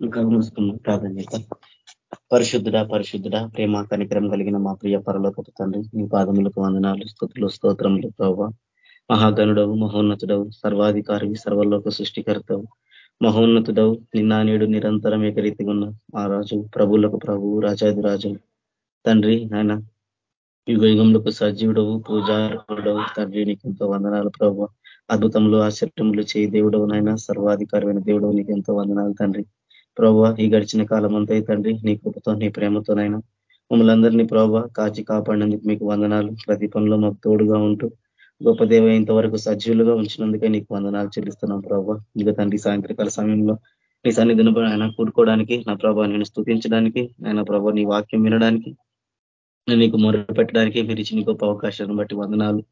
ఇంకా ప్రార్థన చేద్దాం పరిశుద్ధుడ పరిశుద్ధుడ ప్రేమ కనికరం కలిగిన మా ప్రియ పరలోకపు తండ్రి నీ పాదములకు వందనాలు స్థుతులు స్తోత్రములు ప్రభావ మహాగణుడవు మహోన్నతుడవు సర్వాధికారి సర్వలోక సృష్టికర్తవు. మహోన్నతుడవు నిన్న నేడు నిరంతరం ఏకరీతిగా ఉన్న ఆ రాజు ప్రభులకు ప్రభువు రాజాది రాజు తండ్రి నాయన యుగ యుగంలోకి సజీవుడవు పూజారుడవు తండ్రి నీకు ఎంతో వందనాలు ప్రభావ అద్భుతములు ఆశ్చర్యములు చేయి దేవుడవు నాయన సర్వాధికారమైన దేవుడవు నీకు ఎంతో వందనాలు తండ్రి. ప్రభావ ఈ గడిచిన కాలం అంతా తండ్రి నీ కృపతో నీ ప్రేమతోనైనా మమ్మల్ని అందరినీ ప్రభావ కాచి కాపాడినందుకు మీకు వందనాలు. ప్రతి పనిలో మాకు తోడుగా ఉంటూ గొప్ప దేవ ఇంతవరకు సజీవులుగా ఉంచినందుకే నీకు వందనాలు చెల్లిస్తున్నాం ప్రభావ ఇంకా తండ్రి సాయంత్రకాల సమయంలో నీ సన్నిధిని ఆయన కూడుకోవడానికి నా ప్రభావ నేను స్థుతించడానికి ఆయన ప్రభావ నీ వాక్యం వినడానికి నీకు మొదలు పెట్టడానికి మీరు ఇచ్చిన గొప్ప అవకాశాన్ని బట్టి వందనాలు.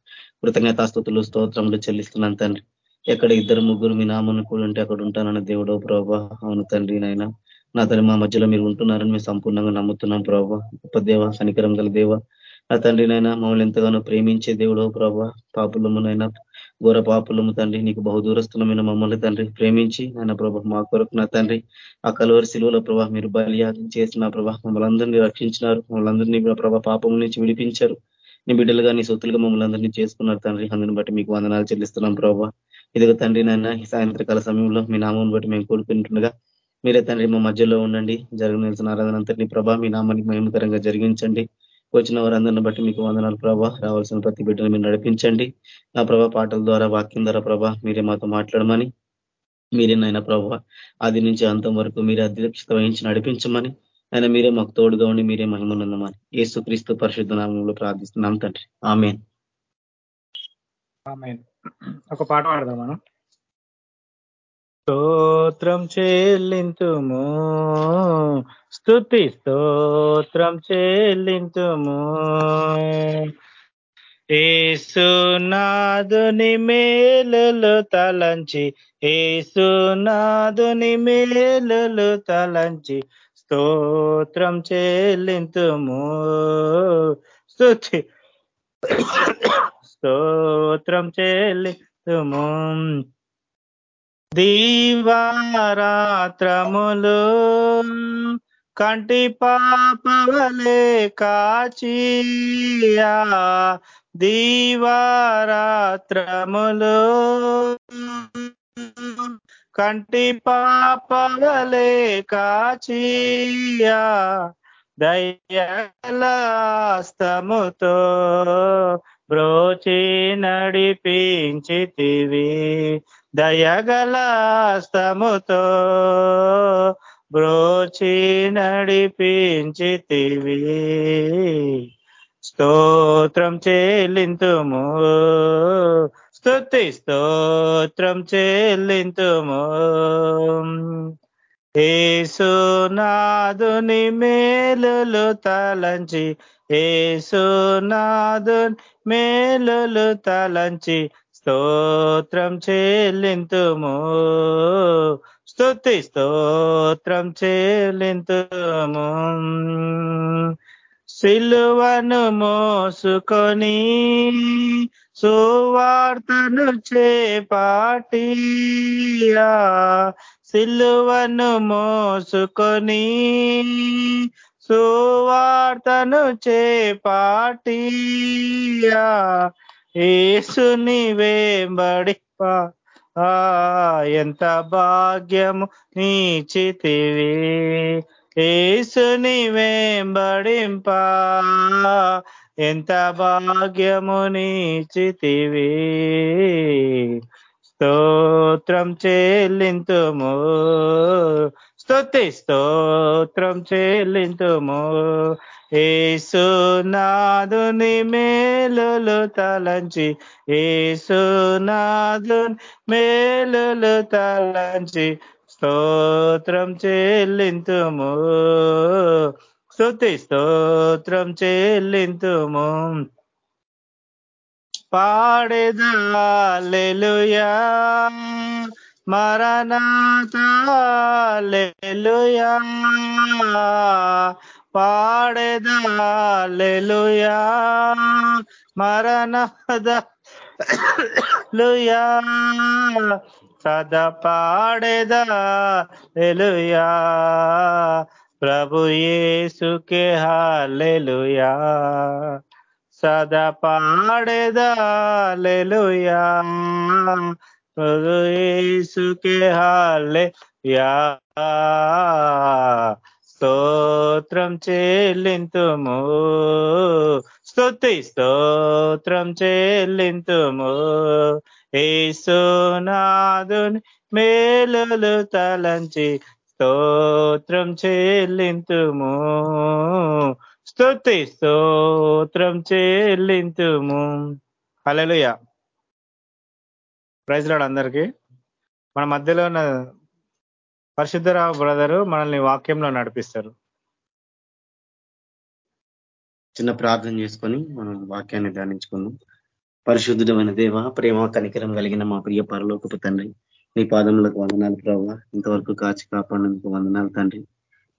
కృతజ్ఞతాస్తుతులు స్తోత్రములు చెల్లిస్తున్నాను తండ్రి. ఎక్కడ ఇద్దరు ముగ్గురు మీ నామను కూడా ఉంటే అక్కడ ఉంటానన్న దేవుడో ప్రభా అవును తండ్రి నాయన. నా తండ్రి మా మధ్యలో మీరు ఉంటున్నారని మేము సంపూర్ణంగా నమ్ముతున్నాం ప్రభా. గొప్ప దేవ సనికరం గల దేవ. నా తండ్రి నాయన మమ్మల్ని ఎంతగానో ప్రేమించే దేవుడో ప్రభా. పాపులమునైనా ఘోర పాపులము తండ్రి. నీకు బహుదూరస్తులమైన మమ్మల్ని తండ్రి ప్రేమించి నాయన ప్రభా మా కొరకు నా తండ్రి. ఆ కలువరి శిలువల ప్రభా మీరు బలియాగం చేసిన ప్రభా మమ్మల్ని అందరినీ రక్షించినారు. మమ్మల్ని అందరినీ ప్రభా పాపం నుంచి విడిపించారు. నీ బిడ్డలుగా నీ సొత్తులుగా మమ్మల్ని అందరినీ చేసుకున్నారు తండ్రి. అందుని బట్టి మీకు వందనాలు చెల్లిస్తున్నాం ప్రభావ ఇదిగో తండ్రి నాయన సాయంత్రకాల సమయంలో మీ నామం బట్టి మేము కోరుకుంటుండగా మీరే తండ్రి మా మధ్యలో ఉండండి. జరగనిల్సిన ఆరాధన అంతటినీ ప్రభా మీ నామానికి మహిమకరంగా జరిగించండి. వచ్చిన వారందరిని బట్టి మీకు వందనాలు ప్రభా. రావాల్సిన ప్రతి బిడ్డను మీరు నడిపించండి. నా ప్రభా పాటల ద్వారా వాక్యం ద్వారా ప్రభా మీరే మాతో మాట్లాడమని మీరే నాయన ప్రభా ఆది నుంచి అంతం వరకు మీరే అధ్యక్షత వహించి నడిపించమని ఆయన మీరే మాకు తోడుగా ఉండి మీరే మహిమనుందమని యేసు క్రీస్తు పరిశుద్ధ నామంలో ప్రార్థిస్తున్నాం తండ్రి. ఆమె ఒక పాట పాడదాం మనం. స్తోత్రం చెల్లింతుము స్థుతి స్తోత్రం చెల్లింతుము. ఏసునాదుని మేలులు తలంచి ఏసునాదుని మేలులు తలంచి స్తోత్రం చెల్లింతుము. స్థుతి స్తోత్రం చెల్లితుము. దీవారాత్రములు కంటి పాపవలే కాచియా. దీవారాత్రములు కంటి పాపవలే కాచియా దయలాస్తముతో బ్రోచి నడిపించితివి. దయగలాస్తముతో బ్రోచి నడిపించితివి. స్తోత్రం చెల్లింతుము. స్థుతి స్తోత్రం చెల్లింతుము. ఏసునాదుని మేలులు తలంచి ఏసునాదుని మేలులు తలంచి స్తోత్రం చెల్లింతుము. స్థుతి స్తోత్రం చెల్లింతుము. సిలువను మోసుకొని సువార్తను చేపాటియా సిలువను మోసుకొని సువార్తను చేపాటియా ఏసుని వేంబడి ఎంత భాగ్యము నీచితివి ఏసుని వేంబడింపా ఎంత భాగ్యము నీచితివి? స్తోత్రం చెల్లింతుము. స్తుతి స్తోత్రం చెల్లింతుము. ఏసునాదుని మేలులు తలంచి ఏసునాదుని మేలులు తలంచి స్తోత్రం చెల్లింతుము. స్థుతి స్తోత్రం చెల్లింతుము. పాడెదాలెలుయా మరణాతాలెలుయా పాడెదాలెలుయా మరణద లుయా సదా పాడేదా లెలుయా ప్రభు యేసుకే హాలెలుయా సదా పాడేదాలెలుయా ప్రభు యేసుకే హాలెలుయా స్తోత్రం చెల్లింతుము. స్తుతి స్తోత్రం చెల్లింతుము. ఏసునాదుని మేలులు తలంచి స్తోత్రం చెల్లింతుము. స్తుతి స్తోత్రం చెల్లింతుము. హల్లెలూయా. ప్రైజ్ లాడ్ అందరికీ. మన మధ్యలో ఉన్న పరిశుద్ధరావు బ్రదరు మనల్ని వాక్యంలో నడిపిస్తారు. చిన్న ప్రార్థన చేసుకొని మనం వాక్యాన్ని ధ్యానించుకుందాం. పరిశుద్ధమైన దేవ ప్రేమ కనికరం కలిగిన మా ప్రియ పరలోకపు తండ్రి నీ పాదములకు వందనాలు ప్రభావ ఇంతవరకు కాచి కాపాడినందుకు వందనాలు తండ్రి.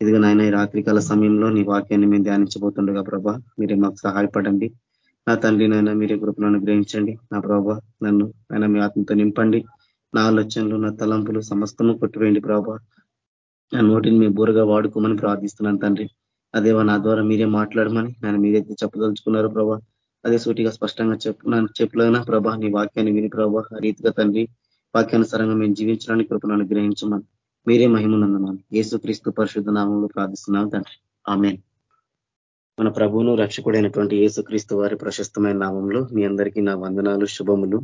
ఇదిగో నాయన ఈ రాత్రికాల సమయంలో నీ వాక్యాన్ని మేము ధ్యానించబోతుండగా ప్రభా మీరే మాకు సహాయపడండి. నా తండ్రి నాయన మీరే కృపను అనుగ్రహించండి. నా ప్రభా నన్ను ఆయన మీ ఆత్మతో నింపండి. నా ఆలోచనలు నా తలంపులు సమస్తము కొట్టివేయండి ప్రభా. నా నోటిని మీ బూరగా వాడుకోమని ప్రార్థిస్తున్నాను తండ్రి. అదేవా నా ద్వారా మీరే మాట్లాడమని నేను మీరైతే చెప్పదలుచుకున్నారు ప్రభా. అదే సూటిగా స్పష్టంగా చెప్పు నన్ను చెప్పలేనా ప్రభా నీ వాక్యాన్ని విని ప్రభా రీతిగా తండ్రి. వాక్యానుసారంగా మేము జీవించడానికి కృపను అనుగ్రహించమని మీరే మహిమనందమని యేసు క్రీస్తు పరిశుద్ధ నామంలో ప్రార్థిస్తున్నాం తండ్రి. ఆమె మన ప్రభువును రక్షకుడైనటువంటి యేసుక్రీస్తు వారి ప్రశస్తమైన నామంలో మీ అందరికీ నా వందనాలు శుభములు.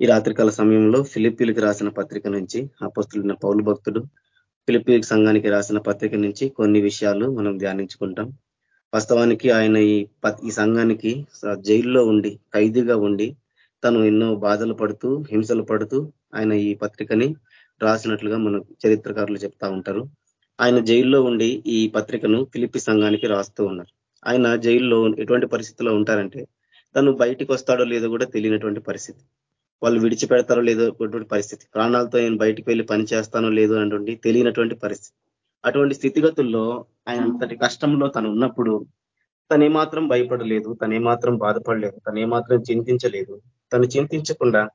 ఈ రాత్రికాల సమయంలో ఫిలిప్పీలకు రాసిన పత్రిక నుంచి అపస్తులైన పౌలు భక్తుడు ఫిలిపి సంఘానికి రాసిన పత్రిక నుంచి కొన్ని విషయాలు మనం ధ్యానించుకుంటాం. వాస్తవానికి ఆయన ఈ ఈ సంఘానికి జైల్లో ఉండి ఖైదీగా ఉండి తను ఎన్నో బాధలు పడుతూ హింసలు పడుతూ ఆయన ఈ పత్రికని రాసినట్లుగా మన చరిత్రకారులు చెప్తా ఉంటారు. ఆయన జైల్లో ఉండి ఈ పత్రికను ఫిలిపి సంఘానికి రాస్తూ ఉన్నారు. ఆయన జైల్లో ఎటువంటి పరిస్థితిలో ఉంటారంటే తను బయటికి వస్తాడో లేదో కూడా తెలియనటువంటి పరిస్థితి. వాళ్ళు విడిచిపెడతారో లేదో పరిస్థితి. ప్రాణాలతో నేను బయటికి వెళ్ళి పని చేస్తానో లేదో అనేటువంటి తెలియనటువంటి పరిస్థితి. అటువంటి స్థితిగతుల్లో ఆయన అంతటి కష్టంలో తను ఉన్నప్పుడు తనే మాత్రం భయపడలేదు తనే మాత్రం బాధపడలేదు తనే మాత్రం చింతించలేదు. తను చింతించకుండా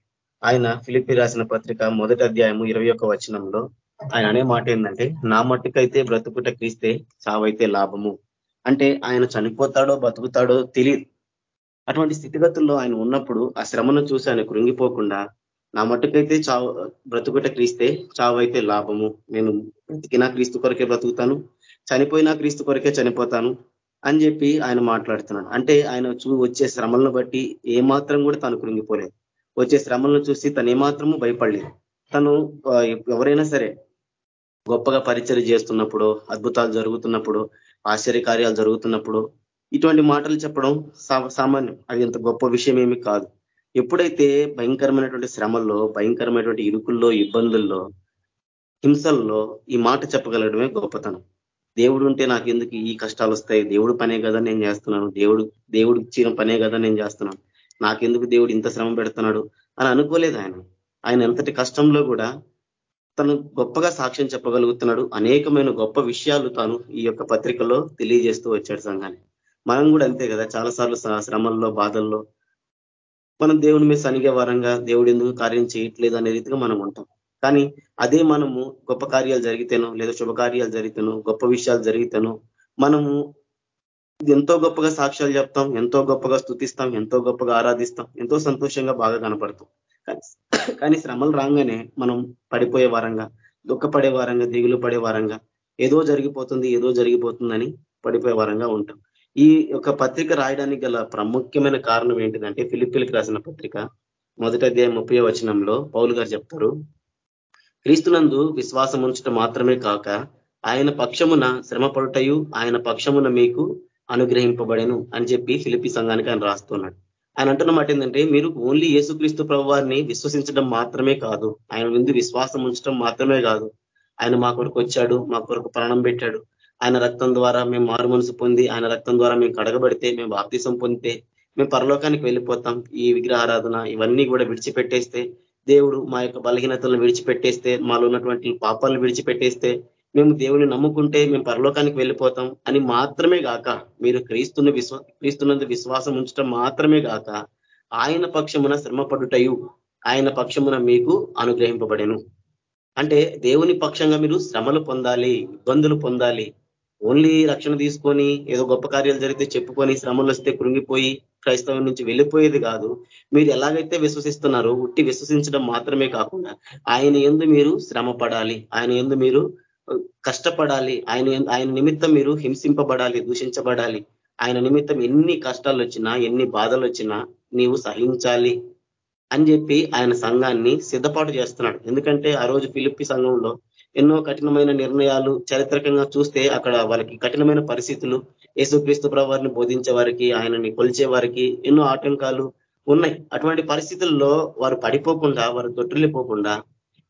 ఆయన ఫిలిపి రాసిన పత్రిక మొదటి అధ్యాయము ఇరవై ఒక్క వచనంలో ఆయన అనే మాట ఏంటంటే నా మట్టుకైతే బ్రతుకుట క్రీస్తే చావైతే లాభము. అంటే ఆయన చనిపోతాడో బతుకుతాడో తెలియదు అటువంటి స్థితిగతుల్లో ఆయన ఉన్నప్పుడు ఆ శ్రమను చూసి ఆయన కృంగిపోకుండా నా మట్టుకైతే చావు బ్రతుకుట క్రీస్తే చావైతే లాభము. నేను బ్రతికినా క్రీస్తు కొరకే బ్రతుకుతాను? చనిపోయినా క్రీస్తు కొరకే చనిపోతాను? అని చెప్పి ఆయన మాట్లాడుతున్నాడు. అంటే ఆయన చూ వచ్చే శ్రమలను బట్టి ఏమాత్రం కూడా తను కృంగిపోలేదు. వచ్చే శ్రమలను చూసి తను ఏమాత్రము భయపడలేదు. తను ఎవరైనా సరే గొప్పగా పరిచయం చేస్తున్నప్పుడు అద్భుతాలు జరుగుతున్నప్పుడు ఆశ్చర్యకార్యాలు జరుగుతున్నప్పుడు ఇటువంటి మాటలు చెప్పడం సామాన్యం. అది ఇంత గొప్ప విషయం ఏమి కాదు. ఎప్పుడైతే భయంకరమైనటువంటి శ్రమల్లో భయంకరమైనటువంటి ఇరుకుల్లో ఇబ్బందుల్లో హింసల్లో ఈ మాట చెప్పగలగడమే గొప్పతనం. దేవుడు ఉంటే నాకు ఎందుకు ఈ కష్టాలు వస్తాయి దేవుడు పనే కదా నేను చేస్తున్నాను. దేవుడు దేవుడు ఇచ్చిన పనే కదా నేను చేస్తున్నాను. నాకెందుకు దేవుడు ఇంత శ్రమ పెడుతున్నాడు? అని అనుకోలేదు ఆయన. ఆయన ఎంతటి కష్టంలో కూడా తను గొప్పగా సాక్ష్యం చెప్పగలుగుతున్నాడు. అనేకమైన గొప్ప విషయాలు తాను ఈ యొక్క పత్రికలో తెలియజేస్తూ వచ్చాడు సంఘాన్ని మనం కూడా అంతే కదా. చాలాసార్లు శ్రమల్లో బాధల్లో మనం దేవుని మీద సనిగే వారంగా దేవుడు ఎందుకు కార్యం చేయట్లేదు అనే రీతిగా మనం ఉంటాం. కానీ అదే మనము గొప్ప కార్యాలు జరిగితేనో లేదా శుభకార్యాలు జరిగితేనో గొప్ప విషయాలు జరిగితేనో మనము ఎంతో గొప్పగా సాక్ష్యాలు చెప్తాం ఎంతో గొప్పగా స్థుతిస్తాం ఎంతో గొప్పగా ఆరాధిస్తాం ఎంతో సంతోషంగా బాగా కనపడతాం. కానీ శ్రమలు రాగానే మనం పడిపోయే వారంగా దుఃఖపడే వారంగా దిగులు పడే వారంగా ఏదో జరిగిపోతుంది ఏదో జరిగిపోతుందని పడిపోయే వారంగా ఉంటాం. ఈ యొక్క పత్రిక రాయడానికి గల ప్రాముఖ్యమైన కారణం ఏంటిదంటే ఫిలిపిల్కి రాసిన పత్రిక మొదటి అధ్యాయం ముప్పై వచనంలో పౌలు గారు చెప్తారు క్రీస్తునందు విశ్వాసం ఉంచటం మాత్రమే కాక ఆయన పక్షమున శ్రమపడుటయు ఆయన పక్షమున మీకు అనుగ్రహింపబడేను అని చెప్పి ఫిలిపి సంఘానికి ఆయన రాస్తున్నాడు. ఆయన అంటున్నమాట ఏంటంటే మీరు ఓన్లీ యేసుక్రీస్తు ప్రభువారిని విశ్వసించడం మాత్రమే కాదు ఆయన ముందు విశ్వాసం ఉంచడం మాత్రమే కాదు. ఆయన మా కొరకు వచ్చాడు మా కొరకు ప్రాణం పెట్టాడు. ఆయన రక్తం ద్వారా మేము మారు మనసు పొంది ఆయన రక్తం ద్వారా మేము కడగబడితే మేము బాప్తీసం పొందితే మేము పరలోకానికి వెళ్ళిపోతాం. ఈ విగ్రహారాధన ఇవన్నీ కూడా విడిచిపెట్టేస్తే దేవుడు మా యొక్క బలహీనతలను విడిచిపెట్టేస్తే మాలో ఉన్నటువంటి పాపాలను విడిచిపెట్టేస్తే మేము దేవుని నమ్ముకుంటే మేము పరలోకానికి వెళ్ళిపోతాం అని మాత్రమే గాక మీరు క్రీస్తున్న విశ్వ క్రీస్తున్నందు విశ్వాసం ఉంచడం మాత్రమే గాక ఆయన పక్షమున శ్రమపడుటయు ఆయన పక్షమున మీకు అనుగ్రహింపబడెను. అంటే దేవుని పక్షంగా మీరు శ్రమలు పొందాలి ఇబ్బందులు పొందాలి ఓన్లీ రక్షణ తీసుకొని ఏదో గొప్ప కార్యాలు జరిగితే చెప్పుకొని శ్రమలు వస్తే కృంగిపోయి క్రైస్తవం నుంచి వెళ్ళిపోయేది కాదు. మీరు ఎలాగైతే విశ్వసిస్తున్నారో ఉట్టి విశ్వసించడం మాత్రమే కాకుండా ఆయన ఎందు మీరు శ్రమ ఆయన ఎందు మీరు కష్టపడాలి ఆయన ఆయన నిమిత్తం మీరు హింసింపబడాలి దూషించబడాలి. ఆయన నిమిత్తం ఎన్ని కష్టాలు వచ్చినా ఎన్ని బాధలు వచ్చినా నీవు సహించాలి అని చెప్పి ఆయన సంఘాన్ని సిద్ధపాటు చేస్తున్నాడు. ఎందుకంటే ఆ రోజు పిలిపి సంఘంలో ఎన్నో కఠినమైన నిర్ణయాలు చారిత్రకంగా చూస్తే అక్కడ వాళ్ళకి కఠినమైన పరిస్థితులు యేసుక్రీస్తు ప్రభావారిని బోధించే వారికి ఆయనని కొలిచే వారికి ఎన్నో ఆటంకాలు ఉన్నాయి. అటువంటి పరిస్థితుల్లో వారు పడిపోకుండా వారు తొట్టుల్లిపోకుండా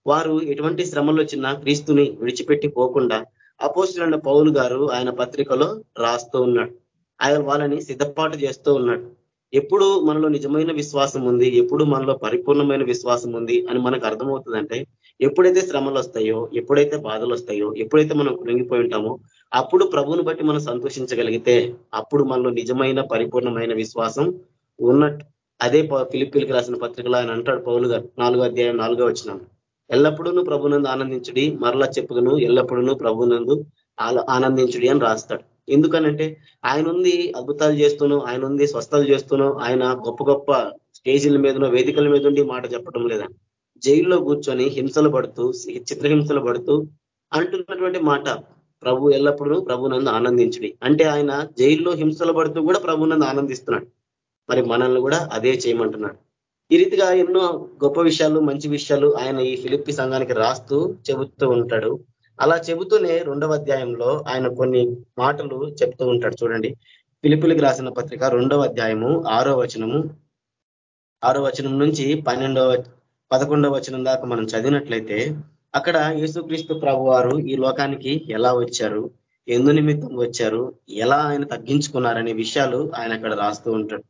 వారు ఎటువంటి శ్రమలు వచ్చినా క్రీస్తుని విడిచిపెట్టి పోకుండా అపోస్తులైన పౌలు గారు ఆయన పత్రికలో రాస్తూ ఉన్నాడు. ఆయన వాళ్ళని సిద్ధపాటు చేస్తూ ఉన్నాడు. ఎప్పుడు మనలో నిజమైన విశ్వాసం ఉంది ఎప్పుడు మనలో పరిపూర్ణమైన విశ్వాసం ఉంది అని మనకు అర్థమవుతుందంటే ఎప్పుడైతే శ్రమలు వస్తాయో ఎప్పుడైతే బాధలు వస్తాయో ఎప్పుడైతే మనం కృంగిపోయి ఉంటామో అప్పుడు ప్రభువుని బట్టి మనం సంతోషించగలిగితే అప్పుడు మనలో నిజమైన పరిపూర్ణమైన విశ్వాసం ఉన్నట్టు. అదే ఫిలిపిల్కి రాసిన పత్రికలో ఆయన అంటాడు పౌలు గారు నాలుగో అధ్యాయం నాలుగో వచ్చినాం ఎల్లప్పుడూ ప్రభునందు ఆనందించుడి మరలా చెప్పుకును ఎల్లప్పుడూ ప్రభునందు ఆనందించుడి అని రాస్తాడు. ఎందుకనంటే ఆయన ఉంది అద్భుతాలు చేస్తూనో ఆయన ఉంది స్వస్థలు చేస్తూనో ఆయన గొప్ప గొప్ప స్టేజీల మీదనో వేదికల మీద ఉండి మాట చెప్పడం లేదని జైల్లో కూర్చొని హింసలు పడుతూ చిత్రహింసలు పడుతూ అంటున్నటువంటి మాట. ప్రభు ఎల్లప్పుడూ ప్రభునందు ఆనందించుడి. అంటే ఆయన జైల్లో హింసలు పడుతూ కూడా ప్రభునందు ఆనందిస్తున్నాడు. మరి మనల్ని కూడా అదే చేయమంటున్నాడు. ఈ రీతిగా ఎన్నో గొప్ప విషయాలు మంచి విషయాలు ఆయన ఈ ఫిలిప్పి సంఘానికి రాస్తూ చెబుతూ ఉంటాడు. అలా చెబుతూనే రెండవ అధ్యాయంలో ఆయన కొన్ని మాటలు చెప్తూ ఉంటాడు. చూడండి. పిలుపులకి రాసిన పత్రిక రెండవ అధ్యాయము ఆరో వచనము ఆరో వచనం నుంచి పన్నెండవ పదకొండవ వచనం దాకా మనం చదివినట్లయితే అక్కడ యేసుక్రీస్తు ప్రభు వారు ఈ లోకానికి ఎలా వచ్చారు? ఎందు నిమిత్తం వచ్చారు? ఎలా ఆయన తగ్గించుకున్నారనే విషయాలు ఆయన అక్కడ రాస్తూ ఉంటాడు.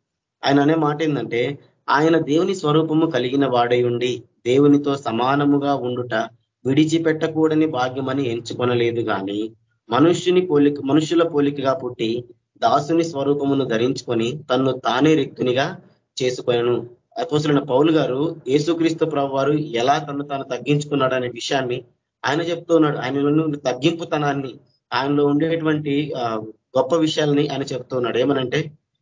ఆయన అనే మాట ఏంటంటే ఆయన దేవుని స్వరూపము కలిగిన వాడై ఉండి దేవునితో సమానముగా ఉండుట విడిచిపెట్టకూడని భాగ్యమని ఎంచుకొనలేదు కానీ మనుష్యుని పోలిక మనుషుల పోలికగా పుట్టి దాసుని స్వరూపమును ధరించుకొని తన్ను తానే రిక్తునిగా చేసుకొనను. అపోసులైన పౌలు గారు యేసుక్రీస్తు ప్రభు వారు ఎలా తను తాను తగ్గించుకున్నాడు అనే విషయాన్ని ఆయన చెప్తున్నాడు ఆయన తగ్గింపుతనాన్ని ఆయనలో ఉండేటువంటి గొప్ప విషయాల్ని ఆయన చెప్తున్నాడు ఏమనంటే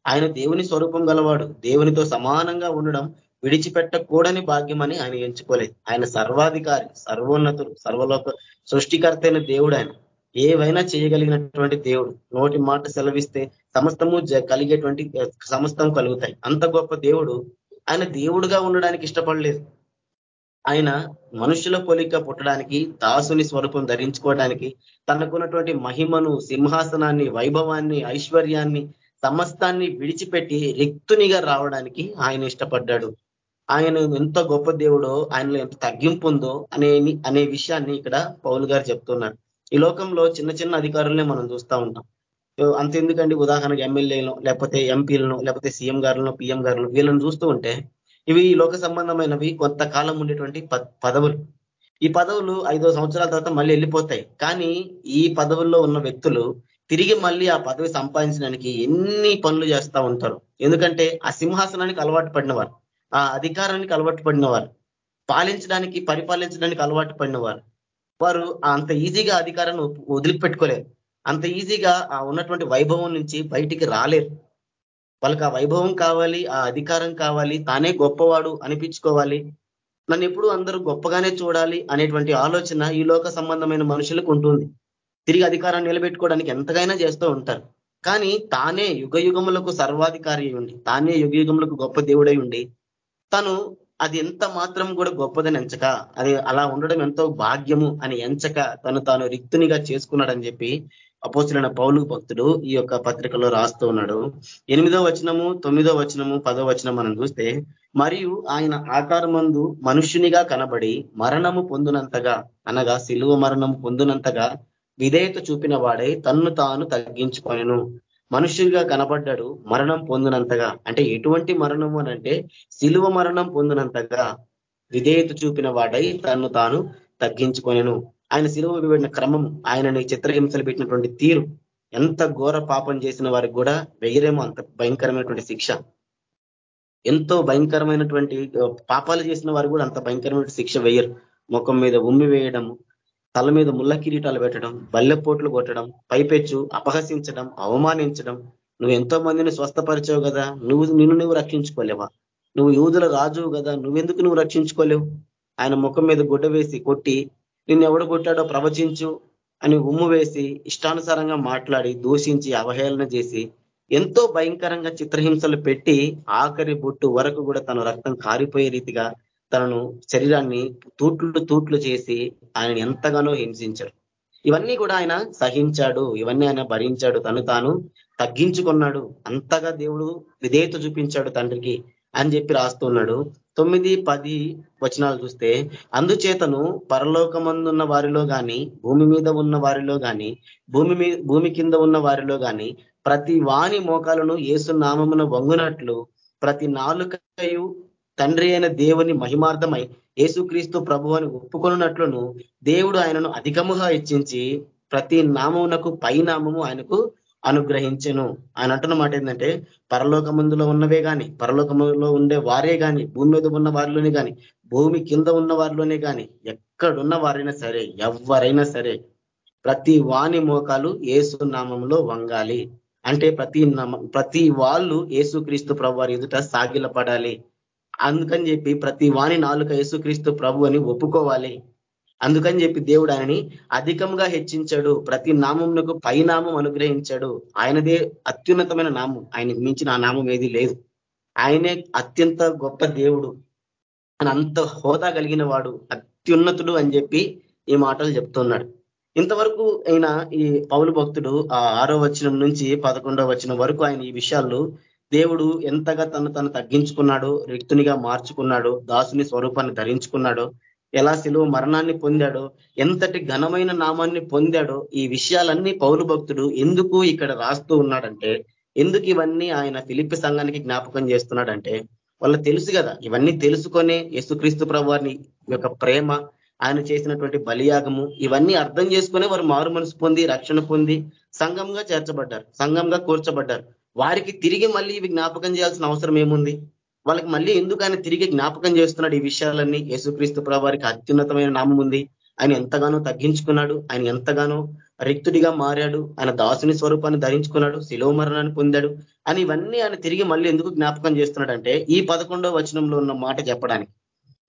ఆయన దేవుని స్వరూపం గలవాడు దేవునితో సమానంగా ఉండడం విడిచిపెట్టకూడని భాగ్యమని ఆయన ఎంచుకోలేదు. ఆయన సర్వాధికారి సర్వోన్నతుడు సర్వలోక సృష్టికర్త అయిన దేవుడు ఆయన. ఏవైనా చేయగలిగినటువంటి దేవుడు నోటి మాట సెలవిస్తే సమస్తము కలిగేటువంటి సమస్తం కలుగుతాయి. అంత గొప్ప దేవుడు ఆయన దేవుడుగా ఉండడానికి ఇష్టపడలేదు. ఆయన మనుషుల పోలిక పుట్టడానికి దాసుని స్వరూపం ధరించుకోవడానికి తనకున్నటువంటి మహిమను సింహాసనాన్ని వైభవాన్ని ఐశ్వర్యాన్ని సమస్తాన్ని విడిచిపెట్టి రిక్తునిగా రావడానికి ఆయన ఇష్టపడ్డాడు. ఆయన ఎంత గొప్ప దేవుడో ఆయనలో ఎంత తగ్గింపు ఉందో అనే అనే విషయాన్ని ఇక్కడ పౌలు గారు చెప్తున్నారు. ఈ లోకంలో చిన్న చిన్న అధికారులనే మనం చూస్తూ ఉంటాం. అంతెందుకండి ఉదాహరణకు ఎమ్మెల్యేలను లేకపోతే ఎంపీలను లేకపోతే సీఎం గారులను పిఎం గారులను వీళ్ళని చూస్తూ ఉంటే ఇవి లోక సంబంధమైనవి కొంతకాలం ఉండేటువంటి పదవులు. ఈ పదవులు ఐదో సంవత్సరాల తర్వాత మళ్ళీ వెళ్ళిపోతాయి. కానీ ఈ పదవుల్లో ఉన్న వ్యక్తులు తిరిగి మళ్ళీ ఆ పదవి సంపాదించడానికి ఎన్ని పనులు చేస్తూ ఉంటారు? ఎందుకంటే ఆ సింహాసనానికి అలవాటు పడినవారు ఆ అధికారానికి అలవాటు పడినవారు పాలించడానికి పరిపాలించడానికి అలవాటు పడినవారు వారు అంత ఈజీగా అధికారాన్ని వదిలిపెట్టుకోలేరు. అంత ఈజీగా ఆ ఉన్నటువంటి వైభవం నుంచి బయటికి రాలేరు. వాళ్ళకి ఆ వైభవం కావాలి ఆ అధికారం కావాలి తానే గొప్పవాడు అనిపించుకోవాలి. నన్ను ఎప్పుడు అందరూ గొప్పగానే చూడాలి అనేటువంటి ఆలోచన ఈ లోక సంబంధమైన మనుషులకు ఉంటుంది. తిరిగి అధికారాన్ని నిలబెట్టుకోవడానికి ఎంతగైనా చేస్తూ ఉంటారు. కానీ తానే యుగ యుగములకు సర్వాధికారి ఉండి తానే యుగ యుగములకు గొప్ప దేవుడై ఉండి తను అది ఎంత మాత్రం కూడా గొప్పదని ఎంచక అది అలా ఉండడం ఎంతో భాగ్యము అని ఎంచక తను తాను రిక్తునిగా చేసుకున్నాడని చెప్పి అపోసులైన పౌలు భక్తుడు ఈ యొక్క పత్రికలో రాస్తూ ఉన్నాడు. ఎనిమిదో వచనము తొమ్మిదో వచనము పదో వచనం మనం చూస్తే మరియు ఆయన ఆకారమందు మనుష్యునిగా కనబడి మరణము పొందునంతగా అనగా సిలువ మరణము పొందునంతగా విధేయత చూపిన వాడే తన్ను తాను తగ్గించుకొనను. మనుషులుగా కనబడ్డాడు మరణం పొందినంతగా. అంటే ఎటువంటి మరణము అనంటే శిలువ మరణం పొందినంతగా విధేయత చూపిన వాడై తను తాను తగ్గించుకొనెను. ఆయన శిలువ వేడిన క్రమం ఆయనని చిత్రహింసలు పెట్టినటువంటి తీరు ఎంత ఘోర పాపం చేసిన వారికి కూడా వెయ్యరేమో అంత భయంకరమైనటువంటి శిక్ష. ఎంతో భయంకరమైనటువంటి పాపాలు చేసిన వారు కూడా అంత భయంకరమైన శిక్ష వేయరు ముఖం మీద ఉమ్మి వేయడము తల మీద ముళ్ళ కిరీటాలు పెట్టడం బల్లెపోట్లు కొట్టడం పైపెచ్చు అపహసించడం అవమానించడం. నువ్వు ఎంతో మందిని స్వస్థపరిచావు కదా నువ్వు నిన్ను నువ్వు రక్షించుకోలేవా? నువ్వు యూదుల రాజువు కదా నువ్వెందుకు నువ్వు రక్షించుకోలేవు? ఆయన ముఖం మీద గుడ్డ వేసి కొట్టి నిన్ను ఎవడు కొట్టాడో ప్రవచించు అని ఉమ్ము వేసి ఇష్టానుసారంగా మాట్లాడి దూషించి అవహేళన చేసి ఎంతో భయంకరంగా చిత్రహింసలు పెట్టి ఆఖరి బొట్టు వరకు కూడా తన రక్తం కారిపోయే రీతిగా తనను శరీరాన్ని తూట్లు తూట్లు చేసి ఆయన ఎంతగానో హింసించారు ఇవన్నీ కూడా ఆయన సహించాడు ఇవన్నీ ఆయన భరించాడు. తను తాను తగ్గించుకున్నాడు. అంతగా దేవుడు విధేయత చూపించాడు తండ్రికి అని చెప్పి రాస్తున్నాడు తొమ్మిది పది వచనాలు చూస్తే అందుచేతను పరలోకమందున్న వారిలో గాని భూమి మీద ఉన్న వారిలో గాని భూమి మీద భూమి కింద ఉన్న వారిలో గాని ప్రతి వాణి మోకాలను ఏసు నామమున వంగునట్లు ప్రతి నాలుకయు తండ్రి అయిన దేవుని మహిమార్థమై యేసుక్రీస్తు ప్రభు అని ఒప్పుకొనున్నట్లును దేవుడు ఆయనను అధికముగా హెచ్చించి ప్రతి నామమునకు పై నామము ఆయనకు అనుగ్రహించను. ఆయన అంటున్న మాట ఏంటంటే పరలోకమందులో ఉన్నవే కానీ పరలోకములో ఉండే వారే కానీ భూమి మీద ఉన్న వారిలోనే కానీ భూమి కింద ఉన్న వారిలోనే కానీ ఎక్కడున్న వారైనా సరే ఎవరైనా సరే ప్రతి వాణి మోకాలు ఏసు నామంలో వంగాలి. అంటే ప్రతి ప్రతి వాళ్ళు ఏసుక్రీస్తు ప్రభు వారి ఎదుట సాగిలపడాలి. అందుకని చెప్పి ప్రతి వాణి నాలుక యేసుక్రీస్తు ప్రభు అని ఒప్పుకోవాలి. అందుకని చెప్పి దేవుడు ఆయనని అధికంగా హెచ్చించాడు. ప్రతి నామంకు పై నామం అనుగ్రహించాడు. ఆయనదే అత్యున్నతమైన నామం. ఆయనకు మించిన ఆ నామం ఏది లేదు. ఆయనే అత్యంత గొప్ప దేవుడు. అని అంత హోదా కలిగిన వాడు. అత్యున్నతుడు అని చెప్పి ఈ మాటలు చెప్తున్నాడు. ఇంతవరకు ఆయన ఈ పౌలు భక్తుడు ఆ ఆరో వచనం నుంచి పదకొండో వచనం వరకు ఆయన ఈ విషయాలు దేవుడు ఎంతగా తను తను తగ్గించుకున్నాడు రిక్తునిగా మార్చుకున్నాడు దాసుని స్వరూపాన్ని ధరించుకున్నాడు ఎలా సెలువు మరణాన్ని పొందాడు ఎంతటి ఘనమైన నామాన్ని పొందాడో ఈ విషయాలన్నీ పౌరు భక్తుడు ఎందుకు ఇక్కడ రాస్తూ ఉన్నాడంటే ఎందుకు ఇవన్నీ ఆయన ఫిలిప్పి సంఘానికి జ్ఞాపకం చేస్తున్నాడంటే వాళ్ళ తెలుసు కదా ఇవన్నీ తెలుసుకొనే యేసుక్రీస్తు ప్రభువారిని యొక్క ప్రేమ ఆయన చేసినటువంటి బలియాగము ఇవన్నీ అర్థం చేసుకునే వారు మారు మనసు పొంది రక్షణ పొంది సంఘంగా చేర్చబడ్డారు సంఘంగా కూర్చబడ్డారు. వారికి తిరిగి మళ్ళీ ఇవి జ్ఞాపకం చేయాల్సిన అవసరం ఏముంది? వాళ్ళకి మళ్ళీ ఎందుకు ఆయన తిరిగి జ్ఞాపకం చేస్తున్నాడు ఈ విషయాలన్నీ? యేసుక్రీస్తు వారికి అత్యున్నతమైన నామం ఉంది. ఆయన ఎంతగానో తగ్గించుకున్నాడు. ఆయన ఎంతగానో రిక్తుడిగా మారాడు. ఆయన దాసుని స్వరూపాన్ని ధరించుకున్నాడు. శిలో మరణాన్ని పొందాడు. అని ఇవన్నీ ఆయన తిరిగి మళ్ళీ ఎందుకు జ్ఞాపకం చేస్తున్నాడంటే ఈ పదకొండో వచనంలో ఉన్న మాట చెప్పడానికి.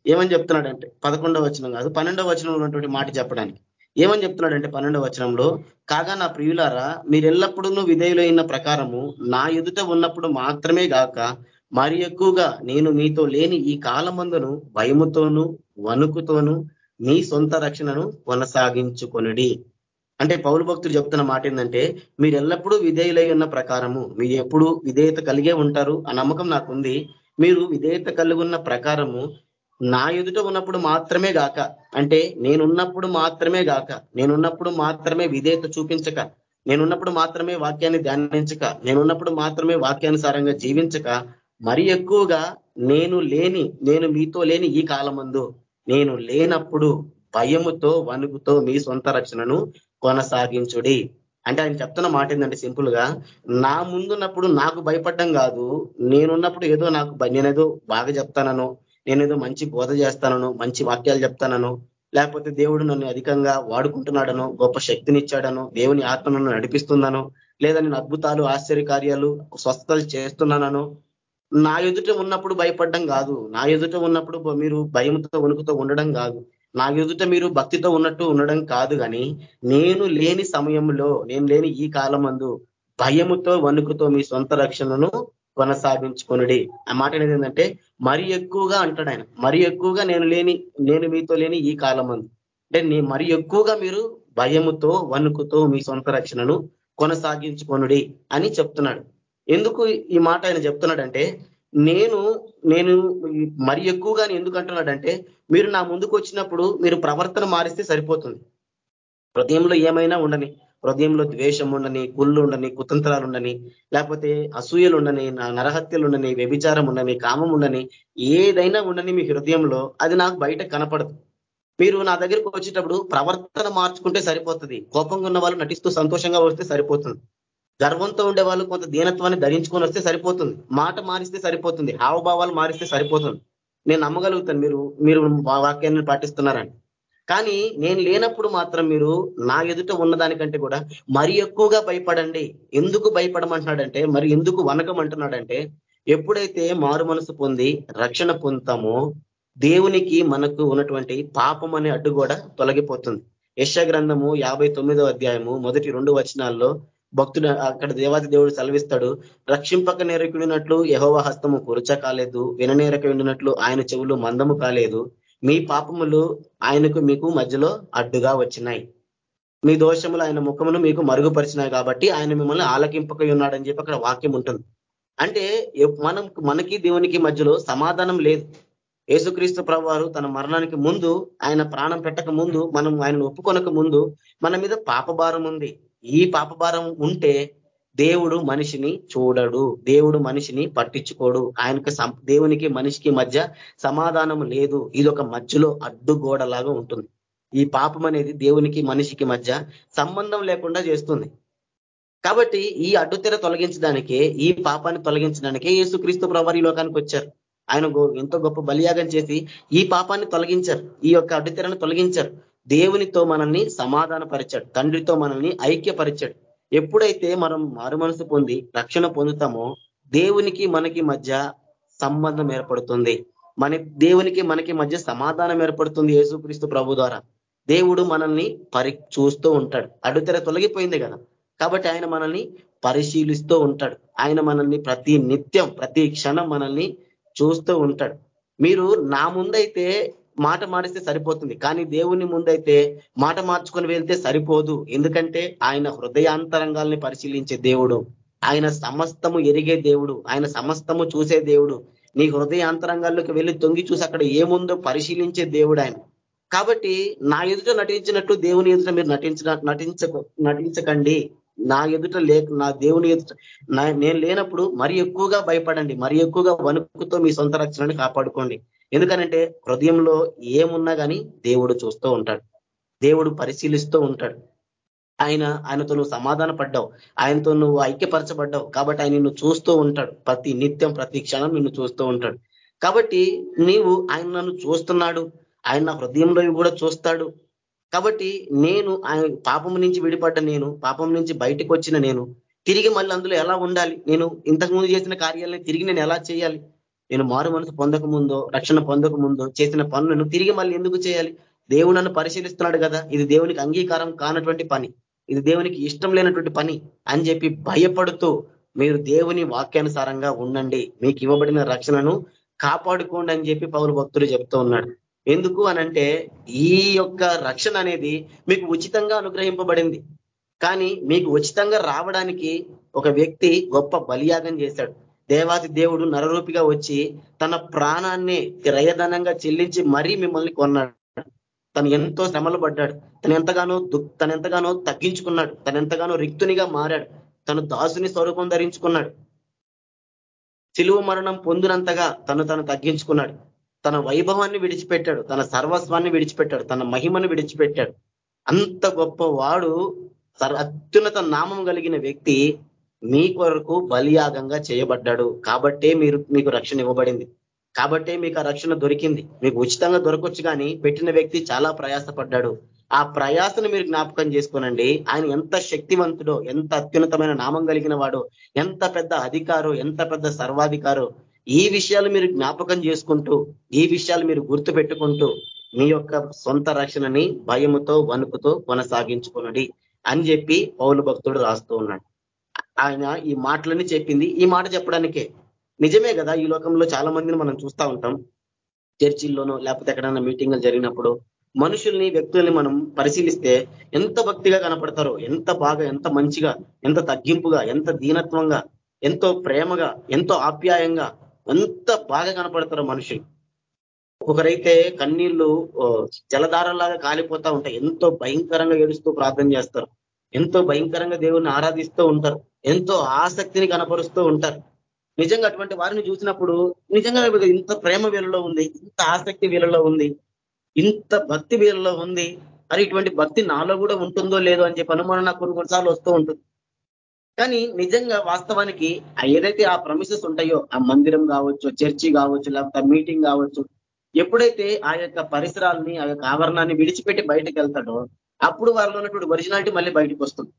ఏమని చెప్తున్నాడంటే పదకొండవ వచనం కాదు పన్నెండవ వచనంలో ఉన్నటువంటి మాట చెప్పడానికి. ఏమని చెప్తున్నాడంటే పన్నెండవ వచనంలో కాగా నా ప్రియులారా మీరెల్లప్పుడూ విధేయులైన ప్రకారము నా ఎదుట ఉన్నప్పుడు మాత్రమే గాక మరి ఎక్కువగా నేను మీతో లేని ఈ కాలమందును భయముతోను వణుకుతోను మీ సొంత రక్షణను కొనసాగించుకొనడి. అంటే పౌరు భక్తులు చెప్తున్న మాట ఏంటంటే మీరు ఎల్లప్పుడూ విధేయులై ఉన్న ప్రకారము మీరు ఎప్పుడు విధేయత కలిగే ఉంటారు ఆ నమ్మకం నాకుంది. మీరు విధేయత కలిగి ఉన్న ప్రకారము నా ఎదుట ఉన్నప్పుడు మాత్రమే గాక. అంటే నేనున్నప్పుడు మాత్రమే గాక. నేనున్నప్పుడు మాత్రమే విధేయత చూపించక. నేనున్నప్పుడు మాత్రమే వాక్యాన్ని ధ్యానించక. నేనున్నప్పుడు మాత్రమే వాక్యానుసారంగా జీవించక. మరి ఎక్కువగా నేను లేని నేను మీతో లేని ఈ కాలమందు నేను లేనప్పుడు భయముతో వణుకుతో మీ సొంత రక్షణను కొనసాగించుడి. అంటే ఆయన చెప్తున్న మాట ఏంటంటే సింపుల్గా నా ముందున్నప్పుడు నాకు భయపడ్డం కాదు నేనున్నప్పుడు ఏదో నాకు నేనేదో బాగా చెప్తానను. నేనేదో మంచి బోధ చేస్తానను మంచి వాక్యాలు చెప్తానను లేకపోతే దేవుడు నన్ను అధికంగా వాడుకుంటున్నాడను గొప్ప శక్తినిచ్చాడను దేవుని ఆత్మ నన్ను నడిపిస్తున్నాను లేదా నేను అద్భుతాలు ఆశ్చర్యకార్యాలు స్వస్థతలు చేస్తున్నానను నా ఎదుట ఉన్నప్పుడు భయపడడం కాదు. నా ఎదుట ఉన్నప్పుడు మీరు భయంతో వణుకుతో ఉండడం కాదు. నా ఎదుట మీరు భక్తితో ఉన్నట్టు ఉండడం కాదు కానీ నేను లేని సమయంలో నేను లేని ఈ కాలమందు భయముతో వణుకుతో మీ సొంత రక్షణను కొనసాగించుకొనుడి. ఆ మాట అనేది ఏంటంటే మరి ఎక్కువగా అంటాడు ఆయన. మరి ఎక్కువగా నేను లేని నేను మీతో లేని ఈ కాలం అంటే నీ మరి ఎక్కువగా మీరు భయముతో వణుకుతో మీ సొంత రక్షణను కొనసాగించుకొనుడి అని చెప్తున్నాడు. ఎందుకు ఈ మాట ఆయన చెప్తున్నాడంటే నేను నేను మరి ఎక్కువగా ఎందుకు అంటున్నాడంటే మీరు నా ముందుకు వచ్చినప్పుడు మీరు ప్రవర్తన మారిస్తే సరిపోతుంది. హృదయంలో ఏమైనా ఉండని హృదయంలో ద్వేషం ఉండని కుళ్ళు ఉండని కుతంత్రాలు ఉండని లేకపోతే అసూయలు ఉండని నరహత్యలు ఉండని వ్యభిచారం ఉండని కామం ఉండని ఏదైనా ఉండని మీ హృదయంలో అది నాకు బయట కనపడదు. మీరు నా దగ్గరికి వచ్చేటప్పుడు ప్రవర్తన మార్చుకుంటే సరిపోతుంది. కోపంగా ఉన్న వాళ్ళు నటిస్తూ సంతోషంగా వస్తే సరిపోతుంది. గర్వంతో ఉండే వాళ్ళు కొంత దీనత్వాన్ని ధరించుకొని వస్తే సరిపోతుంది. మాట మారిస్తే సరిపోతుంది. హావభావాలు మారిస్తే సరిపోతుంది. నేను నమ్మగలుగుతాను. మీరు మీరు వాక్యాన్ని పాటిస్తున్నారని కానీ నేను లేనప్పుడు మాత్రం మీరు నా ఎదుట ఉన్నదానికంటే కూడా మరి ఎక్కువగా భయపడండి. ఎందుకు భయపడమంటున్నాడంటే మరి ఎందుకు వనకమంటున్నాడంటే ఎప్పుడైతే మారు మనసు పొంది రక్షణ పొందుతామో దేవునికి మనకు ఉన్నటువంటి పాపం అనే అడ్డు కూడా తొలగిపోతుంది. యశ గ్రంథము యాభై అధ్యాయము మొదటి రెండు వచనాల్లో భక్తుడు అక్కడ దేవాది దేవుడు సెలవిస్తాడు రక్షింపక నేరకుడినట్లు యహోవ హస్తము కురచ కాలేదు విననేరక ఉండినట్లు ఆయన చెవులు మందము కాలేదు మీ పాపములు ఆయనకు మీకు మధ్యలో అడ్డుగా వచ్చినాయి. మీ దోషములు ఆయన ముఖమును మీకు మరుగుపరిచినాయి కాబట్టి ఆయన మిమ్మల్ని ఆలకింపకై ఉన్నాడని చెప్పి అక్కడ వాక్యం ఉంటుంది. అంటే మనం మనకి దేవునికి మధ్యలో సమాధానం లేదు. యేసుక్రీస్తు ప్రభువారు తన మరణానికి ముందు ఆయన ప్రాణం పెట్టక ముందు మనం ఆయన ఒప్పుకొనక ముందు మన మీద పాపభారం ఉంది. ఈ పాపభారం ఉంటే దేవుడు మనిషిని చూడడు. దేవుడు మనిషిని పట్టించుకోడు. ఆయనకు దేవునికి మనిషికి మధ్య సమాధానం లేదు. ఇది ఒక మధ్యలో అడ్డుగోడలాగా ఉంటుంది. ఈ పాపం అనేది దేవునికి మనిషికి మధ్య సంబంధం లేకుండా చేస్తుంది. కాబట్టి ఈ అడ్డుతెర తొలగించడానికే ఈ పాపాన్ని తొలగించడానికే యేసుక్రీస్తు ప్రభారి లోకానికి వచ్చారు. ఆయన ఎంతో గొప్ప బలియాగం చేసి ఈ పాపాన్ని తొలగించారు. ఈ యొక్క అడ్డుతెరను తొలగించారు. దేవునితో మనల్ని సమాధాన పరిచాడు తండ్రితో మనల్ని ఐక్యపరిచాడు. ఎప్పుడైతే మనం మారు మనసు పొంది రక్షణ పొందుతామో దేవునికి మనకి మధ్య సంబంధం ఏర్పడుతుంది. మన దేవునికి మనకి మధ్య సమాధానం ఏర్పడుతుంది యేసుక్రీస్తు ప్రభు ద్వారా. దేవుడు మనల్ని పరి చూస్తూ ఉంటాడు. అడుతెర తొలగిపోయింది కదా. కాబట్టి ఆయన మనల్ని పరిశీలిస్తూ ఉంటాడు. ఆయన మనల్ని ప్రతి నిత్యం ప్రతి క్షణం మనల్ని చూస్తూ ఉంటాడు. మీరు నా ముందైతే మాట మారిస్తే సరిపోతుంది. కానీ దేవుని ముందైతే మాట మార్చుకొని వెళ్తే సరిపోదు. ఎందుకంటే ఆయన హృదయాంతరంగాల్ని పరిశీలించే దేవుడు. ఆయన సమస్తము ఎరిగే దేవుడు. ఆయన సమస్తము చూసే దేవుడు. నీ హృదయాంతరంగాల్లోకి వెళ్ళి తొంగి చూసి అక్కడ ఏముందో పరిశీలించే దేవుడు ఆయన. కాబట్టి నా ఎదుట నటించినట్టు దేవుని ఎదుట మీరు నటించ నటించ నటించకండి. నా ఎదుట లేక నా దేవుని ఎదుట నేను లేనప్పుడు మరి ఎక్కువగా భయపడండి మరి ఎక్కువగా వణుకుతో మీ సొంత రక్షణని కాపాడుకోండి. ఎందుకనంటే హృదయంలో ఏమున్నా కానీ దేవుడు చూస్తూ ఉంటాడు. దేవుడు పరిశీలిస్తూ ఉంటాడు. ఆయన ఆయనతో నువ్వు సమాధాన పడ్డావు ఆయనతో నువ్వు ఐక్యపరచబడ్డావు. కాబట్టి ఆయన నిన్ను చూస్తూ ఉంటాడు. ప్రతి నిత్యం ప్రతి క్షణం నిన్ను చూస్తూ ఉంటాడు. కాబట్టి నీవు ఆయన నన్ను చూస్తున్నాడు. ఆయన నా హృదయంలో కూడా చూస్తాడు. కాబట్టి నేను ఆయన పాపం నుంచి విడిపడ్డ నేను పాపం నుంచి బయటకు వచ్చిన నేను తిరిగి మళ్ళీ అందులో ఎలా ఉండాలి? నేను ఇంతకుముందు చేసిన కార్యాలని తిరిగి నేను ఎలా చేయాలి? నేను మారు మనసు పొందక ముందో రక్షణ పొందక ముందో చేసిన పనులను తిరిగి మళ్ళీ ఎందుకు చేయాలి? దేవుడు నన్ను పరిశీలిస్తున్నాడు కదా ఇది దేవునికి అంగీకారం కానటువంటి పని ఇది దేవునికి ఇష్టం లేనటువంటి పని అని చెప్పి భయపడుతూ మీరు దేవుని వాక్యానుసారంగా ఉండండి మీకు ఇవ్వబడిన రక్షణను కాపాడుకోండి అని చెప్పి పౌరు భక్తులు చెప్తూ ఉన్నాడు. ఎందుకు అనంటే ఈ యొక్క రక్షణ అనేది మీకు ఉచితంగా అనుగ్రహింపబడింది. కానీ మీకు ఉచితంగా రావడానికి ఒక వ్యక్తి గొప్ప బలియాగం చేశాడు. దేవాది దేవుడు నరరూపిగా వచ్చి తన ప్రాణాన్ని క్రయధనంగా చెల్లించి మరీ మిమ్మల్ని కొన్నాడు. తను ఎంతో శ్రమలు పడ్డాడు. తను ఎంతగానో తను ఎంతగానో తగ్గించుకున్నాడు. తను ఎంతగానో రిక్తునిగా మారాడు. తను దాసుని స్వరూపం ధరించుకున్నాడు. సిలువ మరణం పొందినంతగా తను తను తగ్గించుకున్నాడు. తన వైభవాన్ని విడిచిపెట్టాడు తన సర్వస్వాన్ని విడిచిపెట్టాడు తన మహిమను విడిచిపెట్టాడు. అంత గొప్ప వాడు అత్యున్నత నామం కలిగిన వ్యక్తి మీ కొరకు బలియాగంగా చేయబడ్డాడు. కాబట్టే మీరు మీకు రక్షణ ఇవ్వబడింది. కాబట్టే మీకు ఆ రక్షణ దొరికింది. మీకు ఉచితంగా దొరకొచ్చు కానీ పెట్టిన వ్యక్తి చాలా ప్రయాసపడ్డాడు. ఆ ప్రయాసను మీరు జ్ఞాపకం చేసుకోనండి. ఆయన ఎంత శక్తివంతుడో ఎంత అత్యున్నతమైన నామం కలిగిన వాడో ఎంత పెద్ద అధికారో ఎంత పెద్ద సర్వాధికారో ఈ విషయాలు మీరు జ్ఞాపకం చేసుకుంటూ ఈ విషయాలు మీరు గుర్తు పెట్టుకుంటూ మీ యొక్క సొంత రక్షణని భయముతో వణుకుతో కొనసాగించుకున్నది అని చెప్పి పౌలు భక్తుడు రాస్తూ ఉన్నాడు. ఆయన ఈ మాటలని చెప్పింది. ఈ మాట చెప్పడానికే. నిజమే కదా ఈ లోకంలో చాలా మందిని మనం చూస్తూ ఉంటాం. చర్చిల్లోనో లేకపోతే ఎక్కడైనా మీటింగ్లు జరిగినప్పుడు మనుషుల్ని వ్యక్తుల్ని మనం పరిశీలిస్తే ఎంత భక్తిగా కనపడతారో ఎంత బాగా ఎంత మంచిగా ఎంత తగ్గింపుగా ఎంత దీనత్వంగా ఎంతో ప్రేమగా ఎంతో ఆప్యాయంగా ఎంత బాగా కనపడతారు మనుషులు. ఒకరైతే కన్నీళ్ళు జలధారలాగా కాలిపోతా ఉంటాయి. ఎంతో భయంకరంగా ఏడుస్తూ ప్రార్థన చేస్తారు. ఎంతో భయంకరంగా దేవుణ్ణి ఆరాధిస్తూ ఉంటారు. ఎంతో ఆసక్తిని కనపరుస్తూ ఉంటారు. నిజంగా అటువంటి వారిని చూసినప్పుడు నిజంగా ఇంత ప్రేమ వీళ్ళలో ఉంది ఇంత ఆసక్తి వీళ్ళలో ఉంది ఇంత భక్తి వీళ్ళలో ఉంది. మరి ఇటువంటి భక్తి నాలో కూడా ఉంటుందో లేదో అని చెప్పి అనుమానం నాకు కొన్ని కొన్నిసార్లు వస్తూ ఉంటుంది. కానీ నిజంగా వాస్తవానికి ఏదైతే ఆ ప్రమిసెస్ ఉంటాయో ఆ మందిరం కావచ్చు చర్చి కావచ్చు లేకపోతే మీటింగ్ కావచ్చు ఎప్పుడైతే ఆ యొక్క పరిసరాలని ఆ యొక్క ఆవరణాన్ని విడిచిపెట్టి బయటకు వెళ్తాడో అప్పుడు వారిలో ఉన్నటువంటి ఒరిజినాలిటీ మళ్ళీ బయటకు వస్తుంది.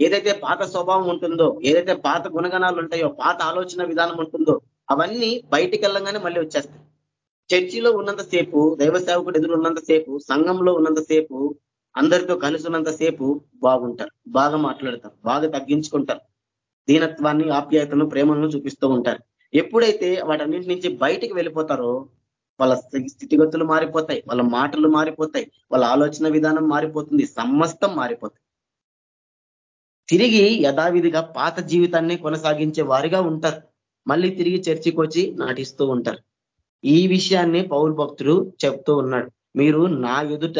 ఏదైతే పాత స్వభావం ఉంటుందో ఏదైతే పాత గుణగణాలు ఉంటాయో పాత ఆలోచన విధానం ఉంటుందో అవన్నీ బయటికి వెళ్ళంగానే మళ్ళీ వచ్చేస్తాయి. చర్చిలో ఉన్నంత సేపు దైవ సేవకుడు ఎదురు ఉన్నంత సేపు సంఘంలో ఉన్నంత సేపు అందరితో కలిసి సేపు బాగుంటారు బాగా మాట్లాడతారు బాగా తగ్గించుకుంటారు. దీనత్వాన్ని ఆప్యాయతను ప్రేమలను చూపిస్తూ ఉంటారు. ఎప్పుడైతే వాటన్నింటి నుంచి బయటికి వెళ్ళిపోతారో వాళ్ళ స్థితిగతులు మారిపోతాయి వాళ్ళ మాటలు మారిపోతాయి వాళ్ళ ఆలోచన విధానం మారిపోతుంది సమస్తం మారిపోతుంది తిరిగి యథావిధిగా పాత జీవితాన్ని కొనసాగించే వారిగా ఉంటారు. మళ్ళీ తిరిగి చర్చికి వచ్చి నాటిస్తూ ఉంటారు. ఈ విషయాన్ని పౌరు భక్తుడు చెప్తూ ఉన్నాడు. మీరు నా ఎదుట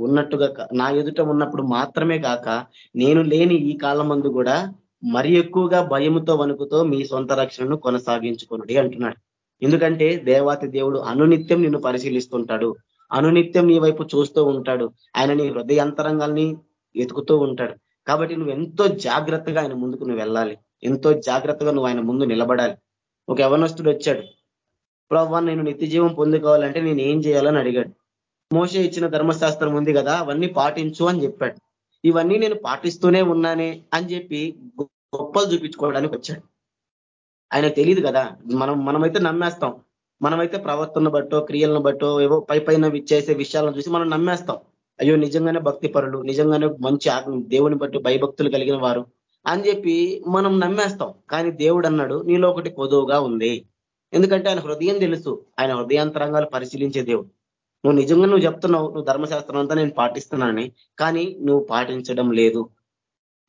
ఉన్నట్టుగా నా ఎదుట ఉన్నప్పుడు మాత్రమే కాక నేను లేని ఈ కాలం మందు కూడా మరి ఎక్కువగా భయముతో వణుకుతో మీ సొంత రక్షణను కొనసాగించుకున్నది అంటున్నాడు. ఎందుకంటే దేవాతి దేవుడు అనునిత్యం నిన్ను పరిశీలిస్తుంటాడు. అనునిత్యం నీ వైపు చూస్తూ ఉంటాడు. ఆయన నీ హృదయంతరంగాల్ని ఎతుకుతూ ఉంటాడు. కాబట్టి నువ్వు ఎంతో జాగ్రత్తగా ఆయన ముందుకు నువ్వు వెళ్ళాలి. ఎంతో జాగ్రత్తగా నువ్వు ఆయన ముందు నిలబడాలి. ఒక యవనస్తుడు వచ్చాడు. ప్రభావ నేను నిత్య జీవం పొందుకోవాలంటే నేను ఏం చేయాలని అడిగాడు. మోస ఇచ్చిన ధర్మశాస్త్రం ఉంది కదా అవన్నీ పాటించు అని చెప్పాడు. ఇవన్నీ నేను పాటిస్తూనే ఉన్నానే అని చెప్పి గొప్పలు చూపించుకోవడానికి వచ్చాడు. ఆయన తెలియదు కదా మనం మనమైతే నమ్మేస్తాం. మనమైతే ప్రవర్తన బట్టో క్రియలను బట్టో ఏవో పై పైన చేసే విషయాలను చూసి మనం నమ్మేస్తాం. అయ్యో నిజంగానే భక్తి పరులు నిజంగానే మంచి దేవుని బట్టి భయభక్తులు కలిగిన వారు అని చెప్పి మనం నమ్మేస్తాం. కానీ దేవుడు అన్నాడు నీలో ఒకటి కొదువుగా ఉంది. ఎందుకంటే ఆయన హృదయం తెలుసు ఆయన హృదయాంతరంగాలు పరిశీలించే దేవుడు. నువ్వు నిజంగా నువ్వు చెప్తున్నావు నువ్వు ధర్మశాస్త్రం అంతా నేను పాటిస్తున్నానని కానీ నువ్వు పాటించడం లేదు.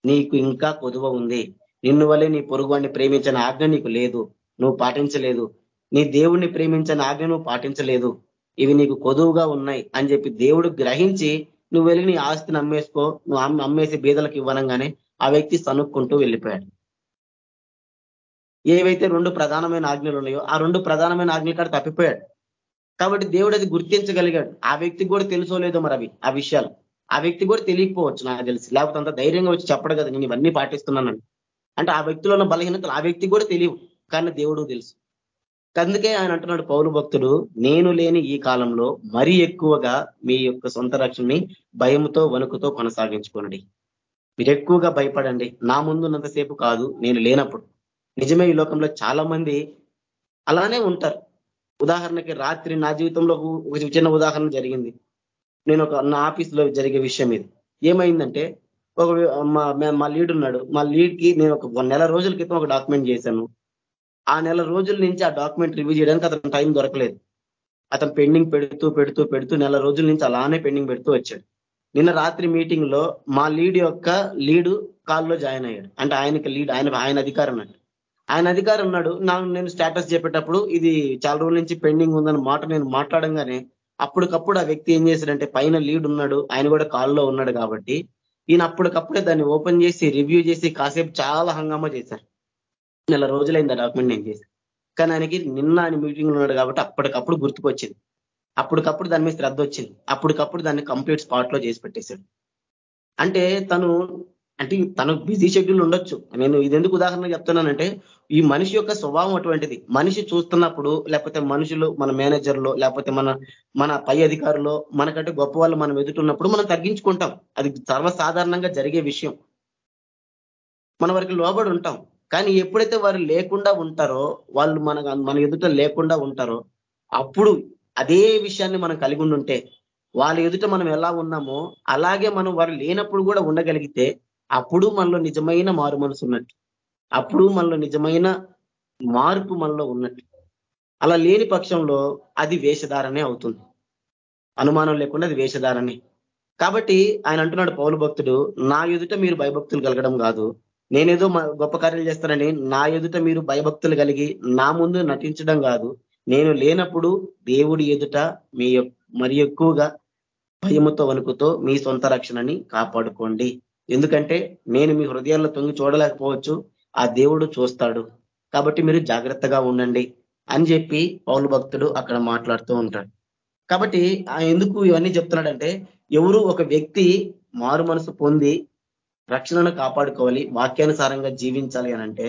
నీకు ఇంకా కొదువ ఉంది. నిన్ను వల్లే నీ పొరుగువాడిని ప్రేమించిన ఆజ్ఞ నీకు లేదు. నువ్వు పాటించలేదు. నీ దేవుణ్ణి ప్రేమించిన ఆజ్ఞ నువ్వు పాటించలేదు. ఇవి నీకు కొదువుగా ఉన్నాయి అని చెప్పి దేవుడు గ్రహించి నువ్వు వెళ్ళి నీ ఆస్తిని అమ్మేసుకో నువ్వు అమ్మేసి బీదలకు ఇవ్వనంగానే ఆ వ్యక్తి సనుక్కుంటూ వెళ్ళిపోయాడు. ఏవైతే రెండు ప్రధానమైన ఆజ్ఞలు ఉన్నాయో ఆ రెండు ప్రధానమైన ఆజ్ఞల కాడ తప్పిపోయాడు. కాబట్టి దేవుడు అది గుర్తించగలిగాడు. ఆ వ్యక్తికి కూడా తెలుసో లేదో మరి అవి ఆ విషయాలు. ఆ వ్యక్తి కూడా తెలియకపోవచ్చు నాకు తెలిసి. లేకపోతే అంత ధైర్యంగా వచ్చి చెప్పడు కదా నేను ఇవన్నీ పాటిస్తున్నానని. అంటే ఆ వ్యక్తిలో ఉన్న బలహీనతలు ఆ వ్యక్తికి కూడా తెలియవు కానీ దేవుడు తెలుసు. అందుకే ఆయన అంటున్నాడు పౌరు భక్తుడు నేను లేని ఈ కాలంలో మరీ ఎక్కువగా మీ యొక్క సొంత రక్షణని భయంతో వణుకుతో కొనసాగించుకోనండి. మీరు ఎక్కువగా భయపడండి. నా ముందున్నంతసేపు కాదు నేను లేనప్పుడు. నిజమే ఈ లోకంలో చాలా మంది అలానే ఉంటారు. ఉదాహరణకి రాత్రి నా జీవితంలో ఒక చిన్న ఉదాహరణ జరిగింది. నేను ఒక నా ఆఫీస్లో జరిగే విషయం ఇది. ఏమైందంటే ఒక మా లీడ్ ఉన్నాడు. మా లీడ్కి నేను ఒక నెల రోజుల క్రితం ఒక డాక్యుమెంట్ చేశాను. ఆ నెల రోజుల నుంచి ఆ డాక్యుమెంట్ రివ్యూ చేయడానికి అతను టైం దొరకలేదు. అతను పెండింగ్ పెడుతూ పెడుతూ పెడుతూ నెల రోజుల నుంచి అలానే పెండింగ్ పెడుతూ వచ్చాడు. నిన్న రాత్రి మీటింగ్లో మా లీడ్ యొక్క లీడు కాల్లో జాయిన్ అయ్యాడు. అంటే ఆయనకి లీడ్ ఆయన ఆయన అధికారం అంటే ఆయన అధికారం ఉన్నాడు. నాకు నేను స్టేటస్ చెప్పేటప్పుడు ఇది చాలా రోజుల నుంచి పెండింగ్ ఉందన్న మాట నేను మాట్లాడంగానే అప్పటికప్పుడు ఆ వ్యక్తి ఏం చేశాడంటే పైన లీడ్ ఉన్నాడు. ఆయన కూడా కాల్లో ఉన్నాడు కాబట్టి ఈయన అప్పటికప్పుడే దాన్ని ఓపెన్ చేసి రివ్యూ చేసి కాసేపు చాలా హంగామా చేశారు. నెల రోజులైంది ఆ డాక్యుమెంట్ నేను చేసి కానీ ఆయనకి నిన్న ఆయన మీటింగ్ ఉన్నాడు కాబట్టి అప్పటికప్పుడు గుర్తుకొచ్చింది. అప్పటికప్పుడు దాని మీద శ్రద్ధ వచ్చింది. అప్పటికప్పుడు దాన్ని కంప్లీట్ స్పాట్లో చేసి పెట్టేశాడు. అంటే తను అంటే తనకు బిజీ షెడ్యూల్ ఉండొచ్చు. నేను ఇది ఎందుకు ఉదాహరణ చెప్తున్నానంటే ఈ మనిషి యొక్క స్వభావం అటువంటిది. మనిషి చూస్తున్నప్పుడు లేకపోతే మనుషులు మన మేనేజర్లో లేకపోతే మన మన పై అధికారులు మనకంటే గొప్ప వాళ్ళు మనం ఎదుటిన్నప్పుడు మనం తగ్గించుకుంటాం. అది సర్వసాధారణంగా జరిగే విషయం. మన వరకు లోబడి ఉంటాం. కానీ ఎప్పుడైతే వారు లేకుండా ఉంటారో వాళ్ళు మన మన ఎదుట లేకుండా ఉంటారో అప్పుడు అదే విషయాన్ని మనం కలిగి ఉంటే వాళ్ళ ఎదుట మనం ఎలా ఉన్నామో అలాగే మనం వారు లేనప్పుడు కూడా ఉండగలిగితే అప్పుడు మనలో నిజమైన మారు మనసు ఉన్నట్టు. అప్పుడు మనలో నిజమైన మార్పు మనలో ఉన్నట్టు. అలా లేని పక్షంలో అది వేషధారనే అవుతుంది. అనుమానం లేకుండా అది వేషధారనే కాబట్టి ఆయన అంటున్నాడు పౌరు భక్తుడు నా ఎదుట మీరు భయభక్తులు కలగడం కాదు. నేనేదో గొప్ప కార్యాలు చేస్తానని నా ఎదుట మీరు భయభక్తులు కలిగి నా ముందు నటించడం కాదు. నేను లేనప్పుడు దేవుడి ఎదుట మీ మరి ఎక్కువగా భయముతో వణుకుతో మీ సొంత రక్షణని కాపాడుకోండి. ఎందుకంటే నేను మీ హృదయాల్లో తొంగి చూడలేకపోవచ్చు ఆ దేవుడు చూస్తాడు. కాబట్టి మీరు జాగ్రత్తగా ఉండండి అని చెప్పి పౌలు భక్తుడు అక్కడ మాట్లాడుతూ ఉంటాడు. కాబట్టి ఎందుకు ఇవన్నీ చెప్తున్నాడంటే ఎవరు ఒక వ్యక్తి మారు మనసు పొంది రక్షణను కాపాడుకోవాలి వాక్యానుసారంగా జీవించాలి అనంటే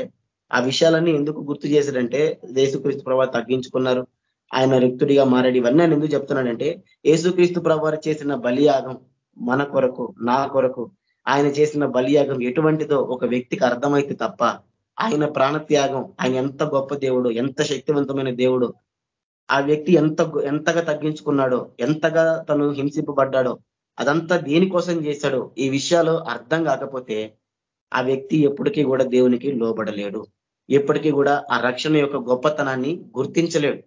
ఆ విషయాలన్నీ ఎందుకు గుర్తు చేశాడంటే యేసుక్రీస్తు ప్రభావ తగ్గించుకున్నారు. ఆయన రిక్తుడిగా మారాడు. ఇవన్నీ ఆయన ఎందుకు చెప్తున్నాడంటే యేసుక్రీస్తు ప్రభావ చేసిన బలియాగం మన కొరకు నా కొరకు ఆయన చేసిన బలియాగం ఎటువంటిదో ఒక వ్యక్తికి అర్థమైతే తప్ప ఆయన ప్రాణత్యాగం ఆయన ఎంత గొప్ప దేవుడు ఎంత శక్తివంతమైన దేవుడు ఆ వ్యక్తి ఎంత ఎంతగా తగ్గించుకున్నాడో ఎంతగా తను హింసింపబడ్డాడో అదంతా దేనికోసం చేశాడు ఈ విషయాలు అర్థం కాకపోతే ఆ వ్యక్తి ఎప్పటికీ కూడా దేవునికి లోబడలేడు. ఎప్పటికీ కూడా ఆ రక్షణ యొక్క గొప్పతనాన్ని గుర్తించలేడు.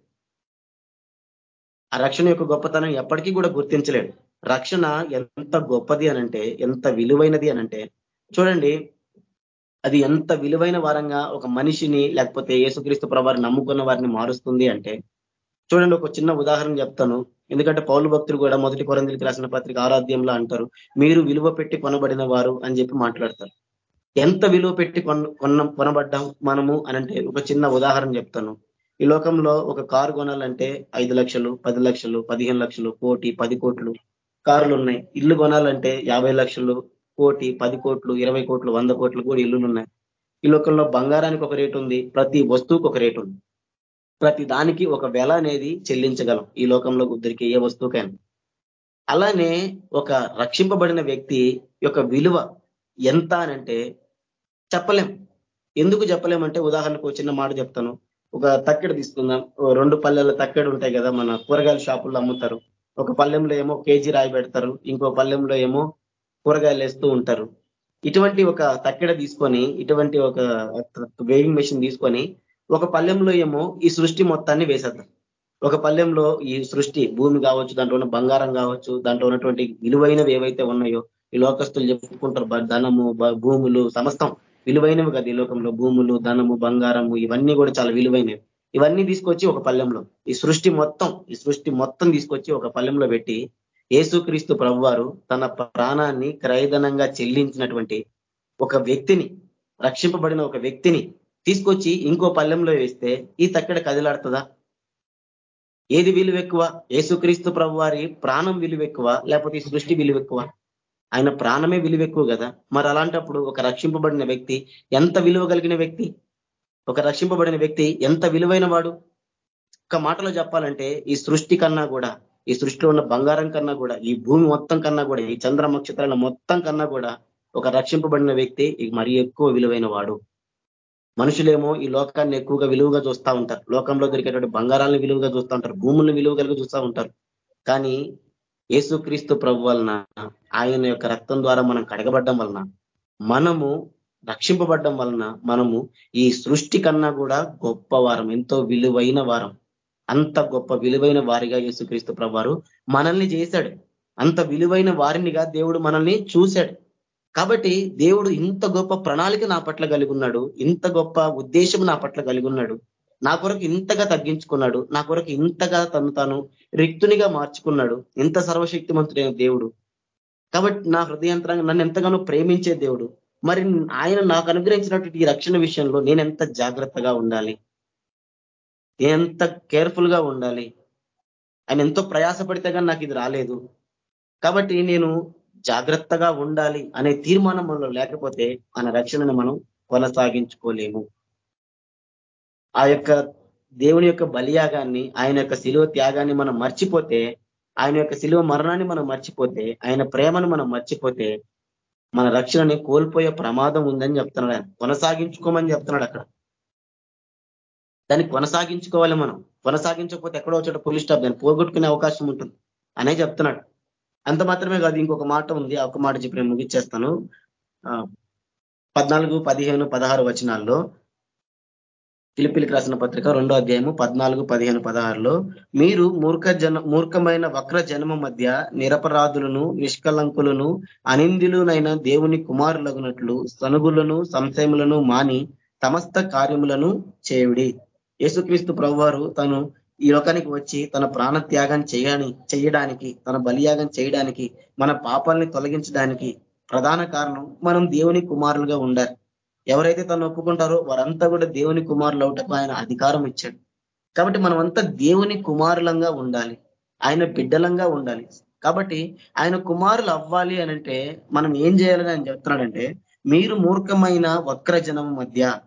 ఆ రక్షణ యొక్క గొప్పతనం ఎప్పటికీ కూడా గుర్తించలేడు. రక్షణ ఎంత గొప్పది అనంటే ఎంత విలువైనది అనంటే చూడండి అది ఎంత విలువైన వారంగా ఒక మనిషిని లేకపోతే యేసుక్రీస్తు ప్రభావం నమ్ముకున్న వారిని మారుస్తుంది అంటే చూడండి ఒక చిన్న ఉదాహరణ చెప్తాను. ఎందుకంటే పౌలు భక్తులు కూడా మొదటి కొరందికి రాసిన పత్రిక ఆరాధ్యంలో అంటారు మీరు విలువ పెట్టి కొనబడిన వారు అని చెప్పి మాట్లాడతారు. ఎంత విలువ పెట్టి కొన్న కొనబడ్డాం మనము అనంటే ఒక చిన్న ఉదాహరణ చెప్తాను. ఈ లోకంలో ఒక కారు కొనాలంటే ఐదు లక్షలు పది లక్షలు పదిహేను లక్షలు కోటి పది కోట్లు కార్లు ఉన్నాయి ఇల్లు కొనాలంటే యాభై లక్షలు కోటి పది కోట్లు ఇరవై కోట్లు వంద కోట్లు కూడా ఇల్లులు ఉన్నాయి ఈ లోకంలో బంగారానికి ఒక రేటు ఉంది ప్రతి వస్తువుకు ఒక రేటు ఉంది. ప్రతి దానికి ఒక వెల అనేది చెల్లించగలం ఈ లోకంలో దొరికే ఏ వస్తువుకైనా. అలానే ఒక రక్షింపబడిన వ్యక్తి యొక్క విలువ ఎంత అనంటే చెప్పలేం. ఎందుకు చెప్పలేమంటే ఉదాహరణకు చిన్న మాట చెప్తాను. ఒక తక్కెడ తీసుకుందాం. రెండు పల్లెల తక్కెడు ఉంటాయి కదా మన కూరగాయల షాపుల్లో అమ్ముతారు. ఒక పల్లెంలో ఏమో కేజీ రాయి పెడతారు ఇంకో పల్లెంలో ఏమో కూరగాయలు వేస్తూ ఉంటారు. ఇటువంటి ఒక తక్కెడ తీసుకొని ఇటువంటి ఒక వేయింగ్ మెషిన్ తీసుకొని ఒక పల్లెంలో ఏమో ఈ సృష్టి మొత్తాన్ని వేసేద్దాం. ఒక పల్లెంలో ఈ సృష్టి భూమి కావచ్చు దాంట్లో ఉన్న బంగారం కావచ్చు దాంట్లో ఉన్నటువంటి విలువైనవి ఏవైతే ఉన్నాయో ఈ లోకస్తులు చెప్పుకుంటారు ధనము భూములు సమస్తం విలువైనవి కదా ఈ లోకంలో. భూములు ధనము బంగారము ఇవన్నీ కూడా చాలా విలువైనవి. ఇవన్నీ తీసుకొచ్చి ఒక పల్లెంలో. ఈ సృష్టి మొత్తం ఈ సృష్టి మొత్తం తీసుకొచ్చి ఒక పల్లెంలో పెట్టి ఏసుక్రీస్తు ప్రభువారు తన ప్రాణాన్ని క్రయధనంగా చెల్లించినటువంటి ఒక వ్యక్తిని రక్షింపబడిన ఒక వ్యక్తిని తీసుకొచ్చి ఇంకో పల్లెంలో వేస్తే ఈ తక్కడ కదిలాడుతుందా? ఏది విలువ ఎక్కువ? ఏసుక్రీస్తు ప్రభు వారి ప్రాణం విలువ ఎక్కువ లేకపోతే ఈ సృష్టి విలువ ఎక్కువ? ఆయన ప్రాణమే విలువ ఎక్కువ కదా. మరి అలాంటప్పుడు ఒక రక్షింపబడిన వ్యక్తి ఎంత విలువ కలిగిన వ్యక్తి? ఒక రక్షింపబడిన వ్యక్తి ఎంత విలువైన వాడు? ఒక మాటలో చెప్పాలంటే ఈ సృష్టి కన్నా కూడా ఈ సృష్టిలో ఉన్న బంగారం కన్నా కూడా ఈ భూమి మొత్తం కన్నా కూడా ఈ చంద్ర నక్షత్రాల మొత్తం కన్నా కూడా ఒక రక్షింపబడిన వ్యక్తి మరి ఎక్కువ విలువైన వాడు. మనుషులేమో ఈ లోకాన్ని ఎక్కువగా విలువగా చూస్తూ ఉంటారు. లోకంలో దొరికేటువంటి బంగారాలను విలువగా చూస్తూ ఉంటారు. భూములను విలువ కలిగి చూస్తూ ఉంటారు. కానీ యేసుక్రీస్తు ప్రభు వలన ఆయన యొక్క రక్తం ద్వారా మనం కడగబడ్డం వలన మనము రక్షింపబడ్డం వలన మనము ఈ సృష్టి కన్నా కూడా గొప్ప వారం ఎంతో విలువైన వారం అంత గొప్ప విలువైన వారిగా యేసుక్రీస్తు ప్రభు మనల్ని చేశాడు. అంత విలువైన వారినిగా దేవుడు మనల్ని చూశాడు. కాబట్టి దేవుడు ఇంత గొప్ప ప్రణాళిక నా పట్ల కలిగి ఉన్నాడు ఇంత గొప్ప ఉద్దేశం నా పట్ల కలిగి ఉన్నాడు నా కొరకు ఇంతగా తగ్గించుకున్నాడు నా కొరకు ఇంతగా తను తాను రిక్తునిగా మార్చుకున్నాడు ఇంత సర్వశక్తిమంతుడైన దేవుడు. కాబట్టి నా హృదయంతరంగా నన్ను ఎంతగానో ప్రేమించే దేవుడు మరి ఆయన నాకు అనుగ్రహించినటువంటి ఈ రక్షణ విషయంలో నేను ఎంత జాగ్రత్తగా ఉండాలి? ఎంత కేర్ఫుల్గా ఉండాలి? ఆయన ఎంతో ప్రయాసపడితే కానీ నాకు ఇది రాలేదు. కాబట్టి నేను జాగ్రత్తగా ఉండాలి అనే తీర్మానం మనలో లేకపోతే మన రక్షణను మనం కొనసాగించుకోలేము. ఆ యొక్క దేవుని యొక్క బలియాగాన్ని ఆయన యొక్క శిలువ త్యాగాన్ని మనం మర్చిపోతే ఆయన యొక్క శిలువ మరణాన్ని మనం మర్చిపోతే ఆయన ప్రేమను మనం మర్చిపోతే మన రక్షణని కోల్పోయే ప్రమాదం ఉందని చెప్తున్నాడు ఆయన. కొనసాగించుకోమని చెప్తున్నాడు అక్కడ. దాన్ని కొనసాగించుకోవాలి మనం. కొనసాగించకపోతే ఎక్కడో చోట పోలీస్ స్టాప్ దాన్ని పోగొట్టుకునే అవకాశం ఉంటుంది. అనే చెప్తున్నాడు. అంత మాత్రమే కాదు ఇంకొక మాట ఉంది. ఒక మాట చెప్పి నేను ముగిచ్చేస్తాను. పద్నాలుగు పదిహేను పదహారు వచనాల్లో పిలిపిలికి రాసిన పత్రిక రెండో అధ్యాయము పద్నాలుగు పదిహేను పదహారులో మీరు మూర్ఖ జన మూర్ఖమైన వక్ర జన్మ మధ్య నిరపరాధులను నిష్కలంకులను అనిందులునైన దేవుని కుమారులగునట్లు సనుగులను సంశయములను మాని సమస్త కార్యములను చేయుడి. యేసుక్రీస్తు ప్రభువారు తను ఈ లోకానికి వచ్చి తన ప్రాణ త్యాగం చేయని చేయడానికి తన బలియాగం చేయడానికి మన పాపాలని తొలగించడానికి ప్రధాన కారణం మనం దేవుని కుమారులుగా ఉండాలి. ఎవరైతే తను ఒప్పుకుంటారో వారంతా కూడా దేవుని కుమారులు అవటకు ఆయన అధికారం ఇచ్చాడు. కాబట్టి మనమంతా దేవుని కుమారులంగా ఉండాలి. ఆయన బిడ్డలంగా ఉండాలి. కాబట్టి ఆయన కుమారులు అవ్వాలి అనంటే మనం ఏం చేయాలని ఆయన చెప్తున్నాడంటే మీరు మూర్ఖమైన వక్రజనం మధ్య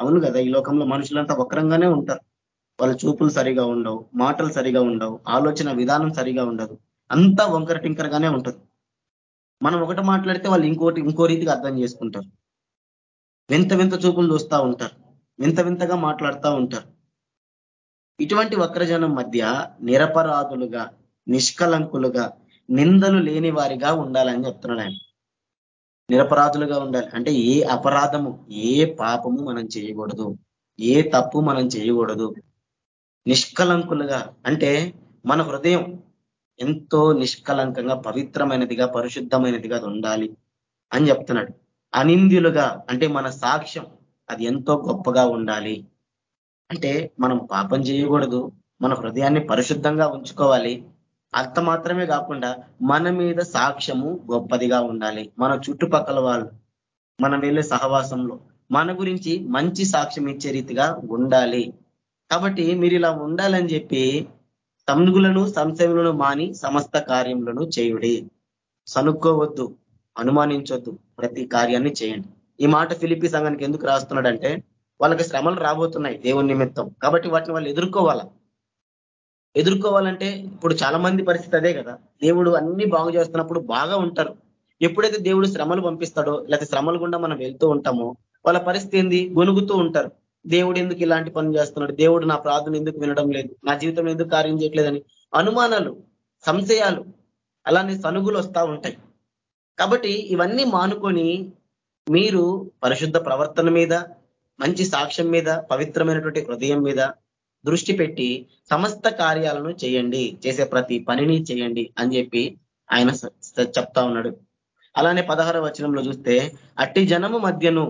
అవును కదా ఈ లోకంలో మనుషులంతా వక్రంగానే ఉంటారు. వాళ్ళ చూపులు సరిగా ఉండవు మాటలు సరిగా ఉండవు ఆలోచన విధానం సరిగా ఉండదు. అంతా వంకర టింకరగానే ఉంటుంది. మనం ఒకటి మాట్లాడితే వాళ్ళు ఇంకోటి ఇంకో రీతిగా అర్థం చేసుకుంటారు. వింత వింత చూపులు చూస్తూ ఉంటారు. వింత వింతగా మాట్లాడుతూ ఉంటారు. ఇటువంటి వక్రజనం మధ్య నిరపరాధులుగా నిష్కలంకులుగా నిందలు లేని వారిగా ఉండాలని చెప్తున్నాడు ఆయన. నిరపరాధులుగా ఉండాలి. అంటే ఏ అపరాధము ఏ పాపము మనం చేయకూడదు. ఏ తప్పు మనం చేయకూడదు. నిష్కలంకులుగా అంటే మన హృదయం ఎంతో నిష్కలంకంగా పవిత్రమైనదిగా పరిశుద్ధమైనదిగా ఉండాలి అని చెప్తున్నాడు. అనింద్యులుగా అంటే మన సాక్ష్యం అది ఎంతో గొప్పగా ఉండాలి. అంటే మనం పాపం చేయకూడదు మన హృదయాన్ని పరిశుద్ధంగా ఉంచుకోవాలి. అంత మాత్రమే కాకుండా మన మీద సాక్ష్యము గొప్పదిగా ఉండాలి. మన చుట్టుపక్కల వాళ్ళు మనం వెళ్ళే సహవాసంలో మన గురించి మంచి సాక్ష్యం ఇచ్చే రీతిగా ఉండాలి. కాబట్టి మీరు ఇలా ఉండాలని చెప్పి తమ్నుగులను సంశయములను మాని సమస్త కార్యములను చేయుడి. సనుక్కోవద్దు అనుమానించొద్దు. ప్రతి కార్యాన్ని చేయండి. ఈ మాట ఫిలిపి సంఘానికి ఎందుకు రాస్తున్నాడంటే వాళ్ళకి శ్రమలు రాబోతున్నాయి దేవుని నిమిత్తం. కాబట్టి వాటిని వాళ్ళు ఎదుర్కోవాలా? ఎదుర్కోవాలంటే ఇప్పుడు చాలా మంది పరిస్థితి అదే కదా. దేవుడు అన్ని బాగు చేస్తున్నప్పుడు బాగా ఉంటారు. ఎప్పుడైతే దేవుడు శ్రమలు పంపిస్తాడో లేకపోతే శ్రమలు గుండా మనం వెళ్తూ ఉంటామో వాళ్ళ పరిస్థితి ఏంది? గొనుగుతూ ఉంటారు. దేవుడు ఎందుకు ఇలాంటి పని చేస్తున్నాడు? దేవుడు నా ప్రార్థన ఎందుకు వినడం లేదు? నా జీవితం ఎందుకు కార్యం చేయట్లేదని? అనుమానాలు సంశయాలు అలానే సనుగులు వస్తూ ఉంటాయి. కాబట్టి ఇవన్నీ మానుకొని మీరు పరిశుద్ధ ప్రవర్తన మీద మంచి సాక్ష్యం మీద పవిత్రమైనటువంటి హృదయం మీద దృష్టి పెట్టి సమస్త కార్యాలను చేయండి చేసే ప్రతి పనిని చేయండి అని చెప్పి ఆయన చెప్తా ఉన్నాడు. అలానే పదహార వచనంలో చూస్తే అట్టి జనము మధ్యను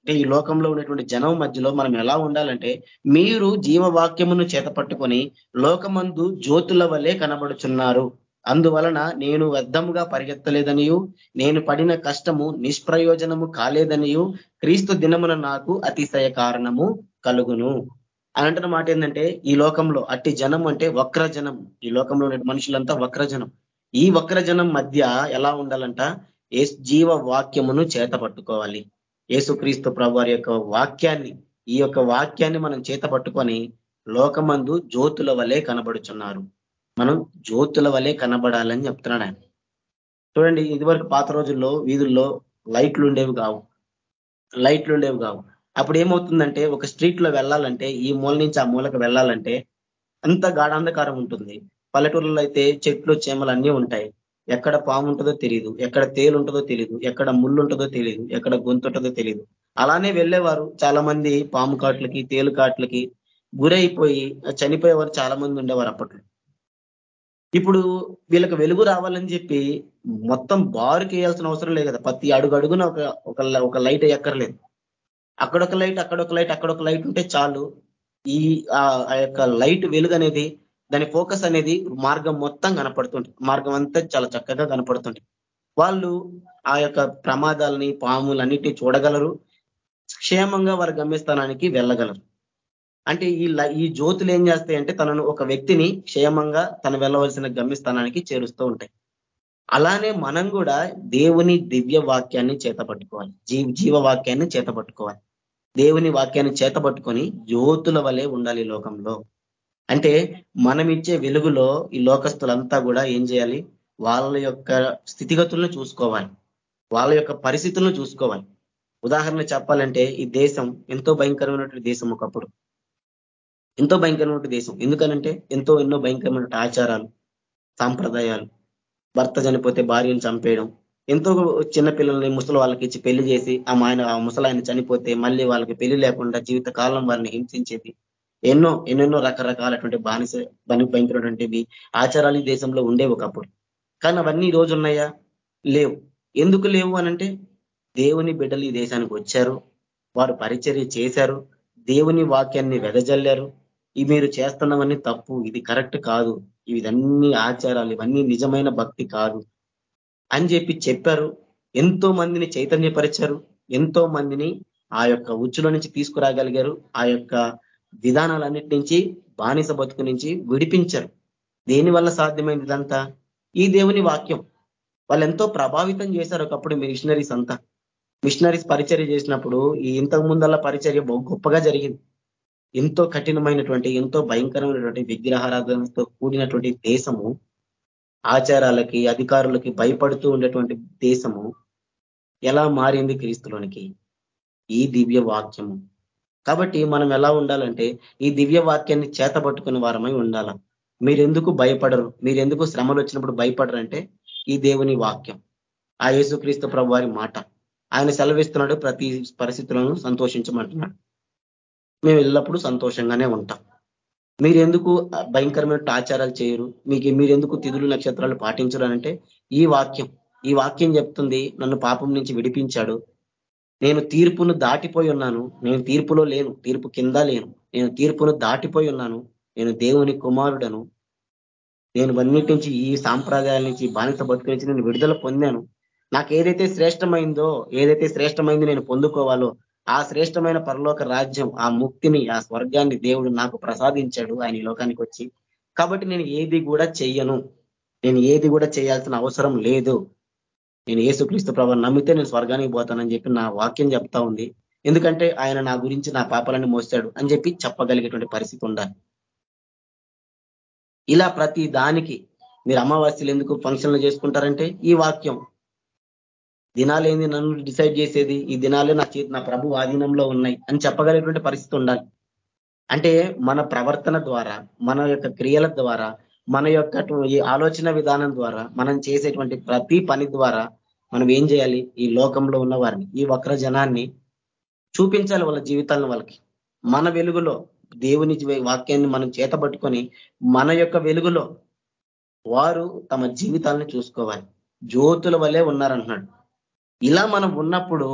అంటే ఈ లోకంలో ఉన్నటువంటి జనం మధ్యలో మనం ఎలా ఉండాలంటే మీరు జీవవాక్యమును చేతపట్టుకొని లోకమందు జ్యోతుల వలె కనబడుచున్నారు. అందువలన నేను వ్యర్థముగా పరిగెత్తలేదనియు నేను పడిన కష్టము నిష్ప్రయోజనము కాలేదనియు క్రీస్తు దినమున నాకు అతిశయ కారణము కలుగును. అని మాట ఏంటంటే ఈ లోకంలో అట్టి జనం అంటే వక్రజనం ఈ లోకంలో ఉన్న మనుషులంతా వక్రజనం ఈ వక్రజనం మధ్య ఎలా ఉండాలంట? ఏ జీవ వాక్యమును చేత పట్టుకోవాలి ఏసుక్రీస్తు ప్రభు యొక్క వాక్యాన్ని ఈ యొక్క వాక్యాన్ని మనం చేత పట్టుకొని లోకమందు జ్యోతుల వలె కనబడుచున్నారు. మనం జ్యోతుల వలె కనబడాలని చెప్తున్నాడు ఆయన. చూడండి ఇదివరకు పాత రోజుల్లో వీధుల్లో లైట్లు ఉండేవి కావు. లైట్లు ఉండేవి కావు. అప్పుడు ఏమవుతుందంటే ఒక స్ట్రీట్లో వెళ్ళాలంటే ఈ మూల నుంచి ఆ మూలకు వెళ్ళాలంటే అంత గాఢాంధకారం ఉంటుంది. పల్లెటూరులో అయితే చెట్లు చేమలు అన్నీ ఉంటాయి. ఎక్కడ పాము ఉంటుందో తెలియదు ఎక్కడ తేలు ఉంటుందో తెలియదు ఎక్కడ ముళ్ళు ఉంటుందో తెలియదు ఎక్కడ గొంతు ఉంటుందో తెలియదు అలానే వెళ్ళేవారు చాలా మంది పాము కాట్లకి తేలు కాట్లకి గురైపోయి చనిపోయేవారు చాలా మంది ఉండేవారు అప్పట్లో. ఇప్పుడు వీళ్ళకి వెలుగు రావాలని చెప్పి మొత్తం బారుకి వేయాల్సిన అవసరం లేదు కదా. ప్రతి అడుగు అడుగున ఒక ఒక లైట్ ఎక్కర్లేదు అక్కడొక లైట్ అక్కడొక లైట్ అక్కడొక లైట్ ఉంటే చాలు. ఈ ఆ యొక్క లైట్ వెలుగు అనేది దాని ఫోకస్ అనేది మార్గం మొత్తం కనపడుతుంది మార్గం అంతా చాలా చక్కగా కనపడుతుంది వాళ్ళు ఆ యొక్క ప్రమాదాలని పాములన్నిటినీ చూడగలరు. క్షేమంగా వారి గమ్యస్థానానికి వెళ్ళగలరు. అంటే ఈ ఈ జ్యోతులు ఏం చేస్తాయంటే తనను ఒక వ్యక్తిని క్షేమంగా తను వెళ్ళవలసిన గమ్యస్థానానికి చేరుస్తూ ఉంటాయి. అలానే మనం కూడా దేవుని దివ్య వాక్యాన్ని చేతపట్టుకోవాలి. జీవ జీవ వాక్యాన్ని చేతపట్టుకోవాలి. దేవుని వాక్యాన్ని చేతపట్టుకొని జ్యోతుల వలె ఉండాలి లోకంలో. అంటే మనం ఇచ్చే వెలుగులో ఈ లోకస్తులంతా కూడా ఏం చేయాలి? వాళ్ళ యొక్క స్థితిగతులను చూసుకోవాలి. వాళ్ళ యొక్క పరిస్థితులను చూసుకోవాలి. ఉదాహరణ చెప్పాలంటే ఈ దేశం ఎంతో భయంకరమైనటువంటి దేశం ఒకప్పుడు. ఎంతో భయంకరమైన దేశం. ఎందుకనంటే ఎంతో ఎన్నో భయంకరమైన ఆచారాలు సాంప్రదాయాలు. భర్త చనిపోతే భార్యను చంపేయడం. ఎంతో చిన్న పిల్లల్ని ముసలి వాళ్ళకి ఇచ్చి పెళ్ళి చేసి ఆ ఆయన ఆ ముసలాయన చనిపోతే మళ్ళీ వాళ్ళకి పెళ్ళి లేకుండా జీవిత కాలం వారిని హింసించేది. ఎన్నో ఎన్నెన్నో రకరకాలటువంటి బానిస బని భయంకరమైనటువంటివి ఆచారాలు ఈ దేశంలో ఉండేవి ఒకప్పుడు. కానీ అవన్నీ ఈ రోజు ఉన్నాయా? లేవు. ఎందుకు లేవు అనంటే దేవుని బిడ్డలు ఈ దేశానికి వచ్చారు. వారు పరిచర్య చేశారు. దేవుని వాక్యాన్ని వెదజల్లారు. ఈ మీరు చేస్తున్నవన్నీ తప్పు ఇది కరెక్ట్ కాదు ఇవన్నీ ఆచారాలు ఇవన్నీ నిజమైన భక్తి కాదు అని చెప్పి చెప్పారు. ఎంతో మందిని చైతన్యపరిచారు. ఎంతో మందిని ఆ యొక్క ఉచ్చుల నుంచి తీసుకురాగలిగారు. ఆ యొక్క విధానాలన్నిటి నుంచి బానిస బతుకు నుంచి విడిపించారు. దేని వల్ల సాధ్యమైంది ఇదంతా? ఈ దేవుని వాక్యం. వాళ్ళు ఎంతో ప్రభావితం చేశారు ఒకప్పుడు మిషనరీస్ అంతా. మిషనరీస్ పరిచర్య చేసినప్పుడు ఈ ఇంతకు ముందల్లా పరిచర్య గొప్పగా జరిగింది. ఎంతో కఠినమైనటువంటి ఎంతో భయంకరమైనటువంటి విగ్రహారాధనతో కూడినటువంటి దేశము ఆచారాలకి అధికారులకి భయపడుతూ ఉండేటువంటి దేశము ఎలా మారింది క్రీస్తులోనికి? ఈ దివ్య వాక్యము కాబట్టి మనం ఎలా ఉండాలంటే ఈ దివ్య వాక్యాన్ని చేతబట్టుకుని వారమై ఉండాల? మీరెందుకు భయపడరు? మీరెందుకు శ్రమలు వచ్చినప్పుడు భయపడరంటే ఈ దేవుని వాక్యం. ఆ యేసుక్రీస్తు ప్రభు వారి మాట. ఆయన సెలవిస్తున్నాడు ప్రతి పరిస్థితులను సంతోషించమంటున్నాడు. మేము ఎల్లప్పుడూ సంతోషంగానే ఉంటాం. మీరెందుకు భయంకరమైన ఆచారాలు చేయరు? మీకు మీరెందుకు తిథులు నక్షత్రాలు పాటించరు అంటే ఈ వాక్యం ఈ వాక్యం చెప్తుంది నన్ను పాపం నుంచి విడిపించాడు. నేను తీర్పును దాటిపోయి ఉన్నాను. నేను తీర్పులో లేను. తీర్పు కింద లేను. నేను తీర్పును దాటిపోయి ఉన్నాను. నేను దేవుని కుమారుడను. నేను అన్నిటి నుంచి ఈ సాంప్రదాయాల నుంచి బానిస బతుకు నుంచి నేను విడుదల పొందాను. నాకు ఏదైతే శ్రేష్టమైందో ఏదైతే శ్రేష్టమైంది నేను పొందుకోవాలో ఆ శ్రేష్టమైన పరలోక రాజ్యం ఆ ముక్తిని ఆ స్వర్గాన్ని దేవుడు నాకు ప్రసాదించాడు ఆయన ఈ లోకానికి వచ్చి. కాబట్టి నేను ఏది కూడా చెయ్యను. నేను ఏది కూడా చేయాల్సిన అవసరం లేదు. నేను ఏసుక్రీస్తు ప్రభావం నమ్మితే నేను స్వర్గానికి పోతానని చెప్పి నా వాక్యం చెప్తా ఉంది. ఎందుకంటే ఆయన నా గురించి నా పాపాలను మోస్తాడు అని చెప్పి చెప్పగలిగేటువంటి పరిస్థితి ఉండాలి. ఇలా ప్రతి దానికి మీరు అమావాస్యలు ఎందుకు ఫంక్షన్లు చేసుకుంటారంటే ఈ వాక్యం దినాలేంది నన్ను డిసైడ్ చేసేది? ఈ దినాలే నా చేతి నా ప్రభు ఆధీనంలో ఉన్నాయి అని చెప్పగలిగినటువంటి పరిస్థితి ఉండాలి. అంటే మన ప్రవర్తన ద్వారా మన యొక్క క్రియల ద్వారా మన యొక్క ఈ ఆలోచన విధానం ద్వారా మనం చేసేటువంటి ప్రతి పని ద్వారా మనం ఏం చేయాలి? ఈ లోకంలో ఉన్న వారిని ఈ వక్ర జనాన్ని చూపించాలి వాళ్ళ జీవితాలను వాళ్ళకి. మన వెలుగులో దేవుని వాక్యాన్ని మనం చేతబట్టుకొని మన యొక్క వెలుగులో వారు తమ జీవితాలను చూసుకోవాలి. జ్యోతుల వల్లే ఉన్నారంటున్నాడు. ఇలా మనం ఉన్నప్పుడు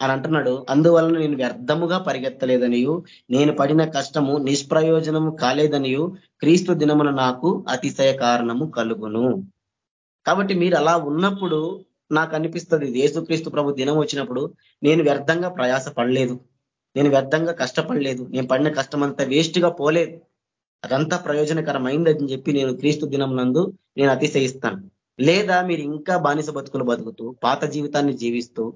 అని అంటున్నాడు అందువలన నేను వ్యర్థముగా పరిగెత్తలేదనియు నేను పడిన కష్టము నిష్ప్రయోజనము కాలేదనియు క్రీస్తు దినమున నాకు అతిశయ కారణము కలుగును. కాబట్టి మీరు అలా ఉన్నప్పుడు నాకు అనిపిస్తుంది యేసుక్రీస్తు ప్రభు దినం వచ్చినప్పుడు నేను వ్యర్థంగా ప్రయాస పడలేదు నేను వ్యర్థంగా కష్టపడలేదు నేను పడిన కష్టం అంతా వేస్ట్గా పోలేదు అదంతా ప్రయోజనకరమైందని చెప్పి నేను క్రీస్తు దినం నందు నేను అతిశయిస్తాను. లేదా మీరు ఇంకా బానిస బతుకులు బతుకుతూ పాత జీవితాన్ని జీవిస్తూ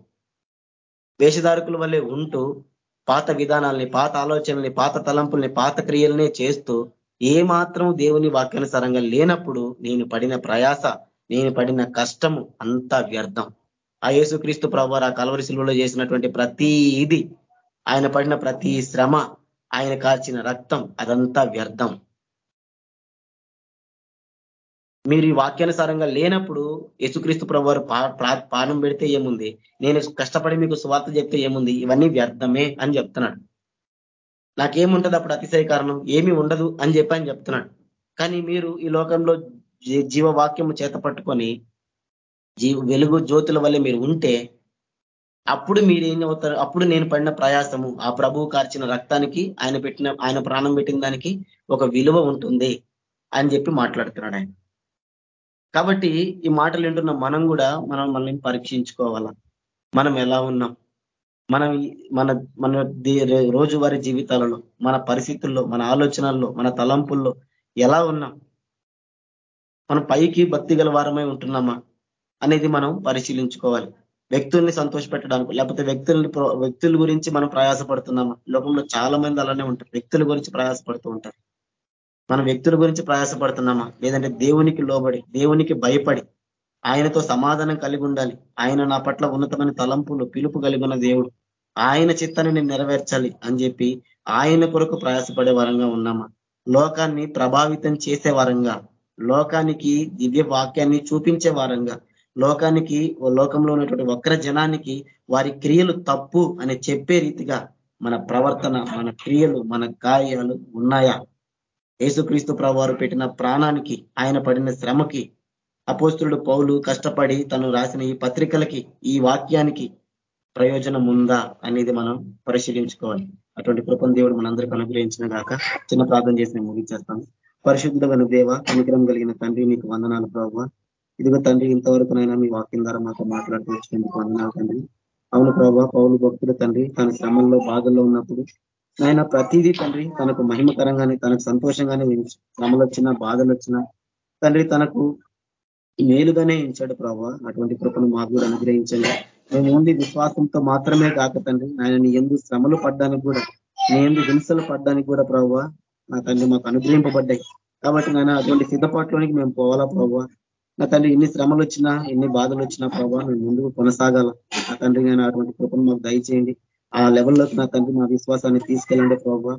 వేషధారకుల వల్లే ఉంటూ పాత విధానాల్ని పాత ఆలోచనల్ని పాత తలంపుల్ని పాత క్రియలనే చేస్తూ ఏ మాత్రం దేవుని వాక్యానుసారంగా లేనప్పుడు నేను పడిన ప్రయాస నేను పడిన కష్టము అంతా వ్యర్థం. ఆ యేసుక్రీస్తు ప్రభు ఆ కలవరి శిలువలో చేసినటువంటి ప్రతి ఇది ఆయన పడిన ప్రతి శ్రమ ఆయన కాల్చిన రక్తం అదంతా వ్యర్థం. మీరు ఈ వాక్యానుసారంగా లేనప్పుడు యేసుక్రీస్తు ప్రభు వారు పానం పెడితే ఏముంది? నేను కష్టపడి మీకు స్వార్థ చెప్తే ఏముంది? ఇవన్నీ వ్యర్థమే అని చెప్తున్నాడు. నాకేముంటది అప్పుడు అతిశయ కారణం ఏమీ ఉండదు అని చెప్పి అని చెప్తున్నాడు. కానీ మీరు ఈ లోకంలో జీవవాక్యము చేత పట్టుకొని జీవ వెలుగు జ్యోతుల వల్ల మీరు ఉంటే అప్పుడు మీరు ఏం అవుతారు? అప్పుడు నేను పడిన ప్రయాసము ఆ ప్రభువు కార్చిన రక్తానికి ఆయన పెట్టిన ఆయన ప్రాణం పెట్టిన దానికి ఒక విలువ ఉంటుంది అని చెప్పి మాట్లాడుతున్నాడు ఆయన. కాబట్టి ఈ మాటలు వింటున్న మనం కూడా మనం మనల్ని పరీక్షించుకోవాలా? మనం ఎలా ఉన్నాం? మనం మన మన రోజువారీ జీవితాలలో మన పరిస్థితుల్లో మన ఆలోచనల్లో మన తలంపుల్లో ఎలా ఉన్నాం? మనం పైకి భక్తి గల వారమై ఉంటున్నామా? అనేది మనం పరిశీలించుకోవాలి. వ్యక్తుల్ని సంతోషపెట్టడానికి లేకపోతే వ్యక్తుల్ని వ్యక్తుల గురించి మనం ప్రయాసపడుతున్నామా? లోకంలో చాలా మంది అలానే ఉంటారు. వ్యక్తుల గురించి ప్రయాసపడుతూ ఉంటారు. మన వ్యక్తుల గురించి ప్రయాసపడుతున్నామా? లేదంటే దేవునికి లోబడి దేవునికి భయపడి ఆయనతో సమాధానం కలిగి ఉండాలి. ఆయన నా పట్ల ఉన్నతమైన తలంపులు పిలుపు కలిగి ఉన్న దేవుడు. ఆయన చిత్తాన్ని నేను నెరవేర్చాలి అని చెప్పి ఆయన కొరకు ప్రయాసపడే వరంగా ఉన్నామా? లోకాన్ని ప్రభావితం చేసే వరంగా లోకానికి దివ్య వాక్యాన్ని చూపించే వారంగా లోకానికి లోకంలో ఉన్నటువంటి వక్ర జనానికి వారి క్రియలు తప్పు అని చెప్పే రీతిగా మన ప్రవర్తన మన క్రియలు మన కార్యాలు ఉన్నాయా? యేసుక్రీస్తు ప్రభువారు పెట్టిన ప్రాణానికి ఆయన పడిన శ్రమకి అపోస్తుడు పౌలు కష్టపడి తను రాసిన ఈ పత్రికలకి ఈ వాక్యానికి ప్రయోజనం ఉందా అనేది మనం పరిశీలించుకోవాలి. అటువంటి కృపను దేవుడు మనందరికీ అనుగ్రహించిన గాక చిన్న ప్రార్థన చేసి నేను ముగించేస్తాను. పరిశుద్ధమైన దేవ అనుగ్రహం కలిగిన తండ్రి నీకు వందనాలు ప్రభావ. ఇదిగో తండ్రి ఇంతవరకునైనా మీ వాక్యం ద్వారా మాతో మాట్లాడుతూ వచ్చినందుకు వందనాలు తండ్రి. అవును ప్రభావ పౌలు భక్తుడు తండ్రి. తన శ్రమంలో బాధల్లో ఉన్నప్పుడు ఆయన ప్రతిదీ తండ్రి తనకు మహిమకరంగానే తనకు సంతోషంగానే శ్రమలు వచ్చినా బాధలు వచ్చినా తండ్రి తనకు మేలుగానే ఇచ్చాడు ప్రభావ అటువంటి కృపను మాకు కూడా అనుగ్రహించండి. మేము ఓన్లీ విశ్వాసంతో మాత్రమే కాక తండ్రి ఆయన నీ ఎందు శ్రమలు పడ్డానికి కూడా నీ ఎందు హింసలు పడ్డానికి కూడా ప్రభావ నా తండ్రి మాకు అనుగ్రహింపబడ్డాయి. కాబట్టి నాయన అటువంటి సిద్ధపాట్లోనికి మేము పోవాలా ప్రభావ నా తండ్రి ఎన్ని శ్రమలు వచ్చినా ఎన్ని బాధలు వచ్చినా ప్రభావ మేము ముందుకు కొనసాగాల? నా తండ్రి నేను అటువంటి కృపను మాకు దయచేయండి. ఆ లెవెల్లోకి నా తండ్రి మా విశ్వాసాన్ని తీసుకెళ్ళండి ప్రభావ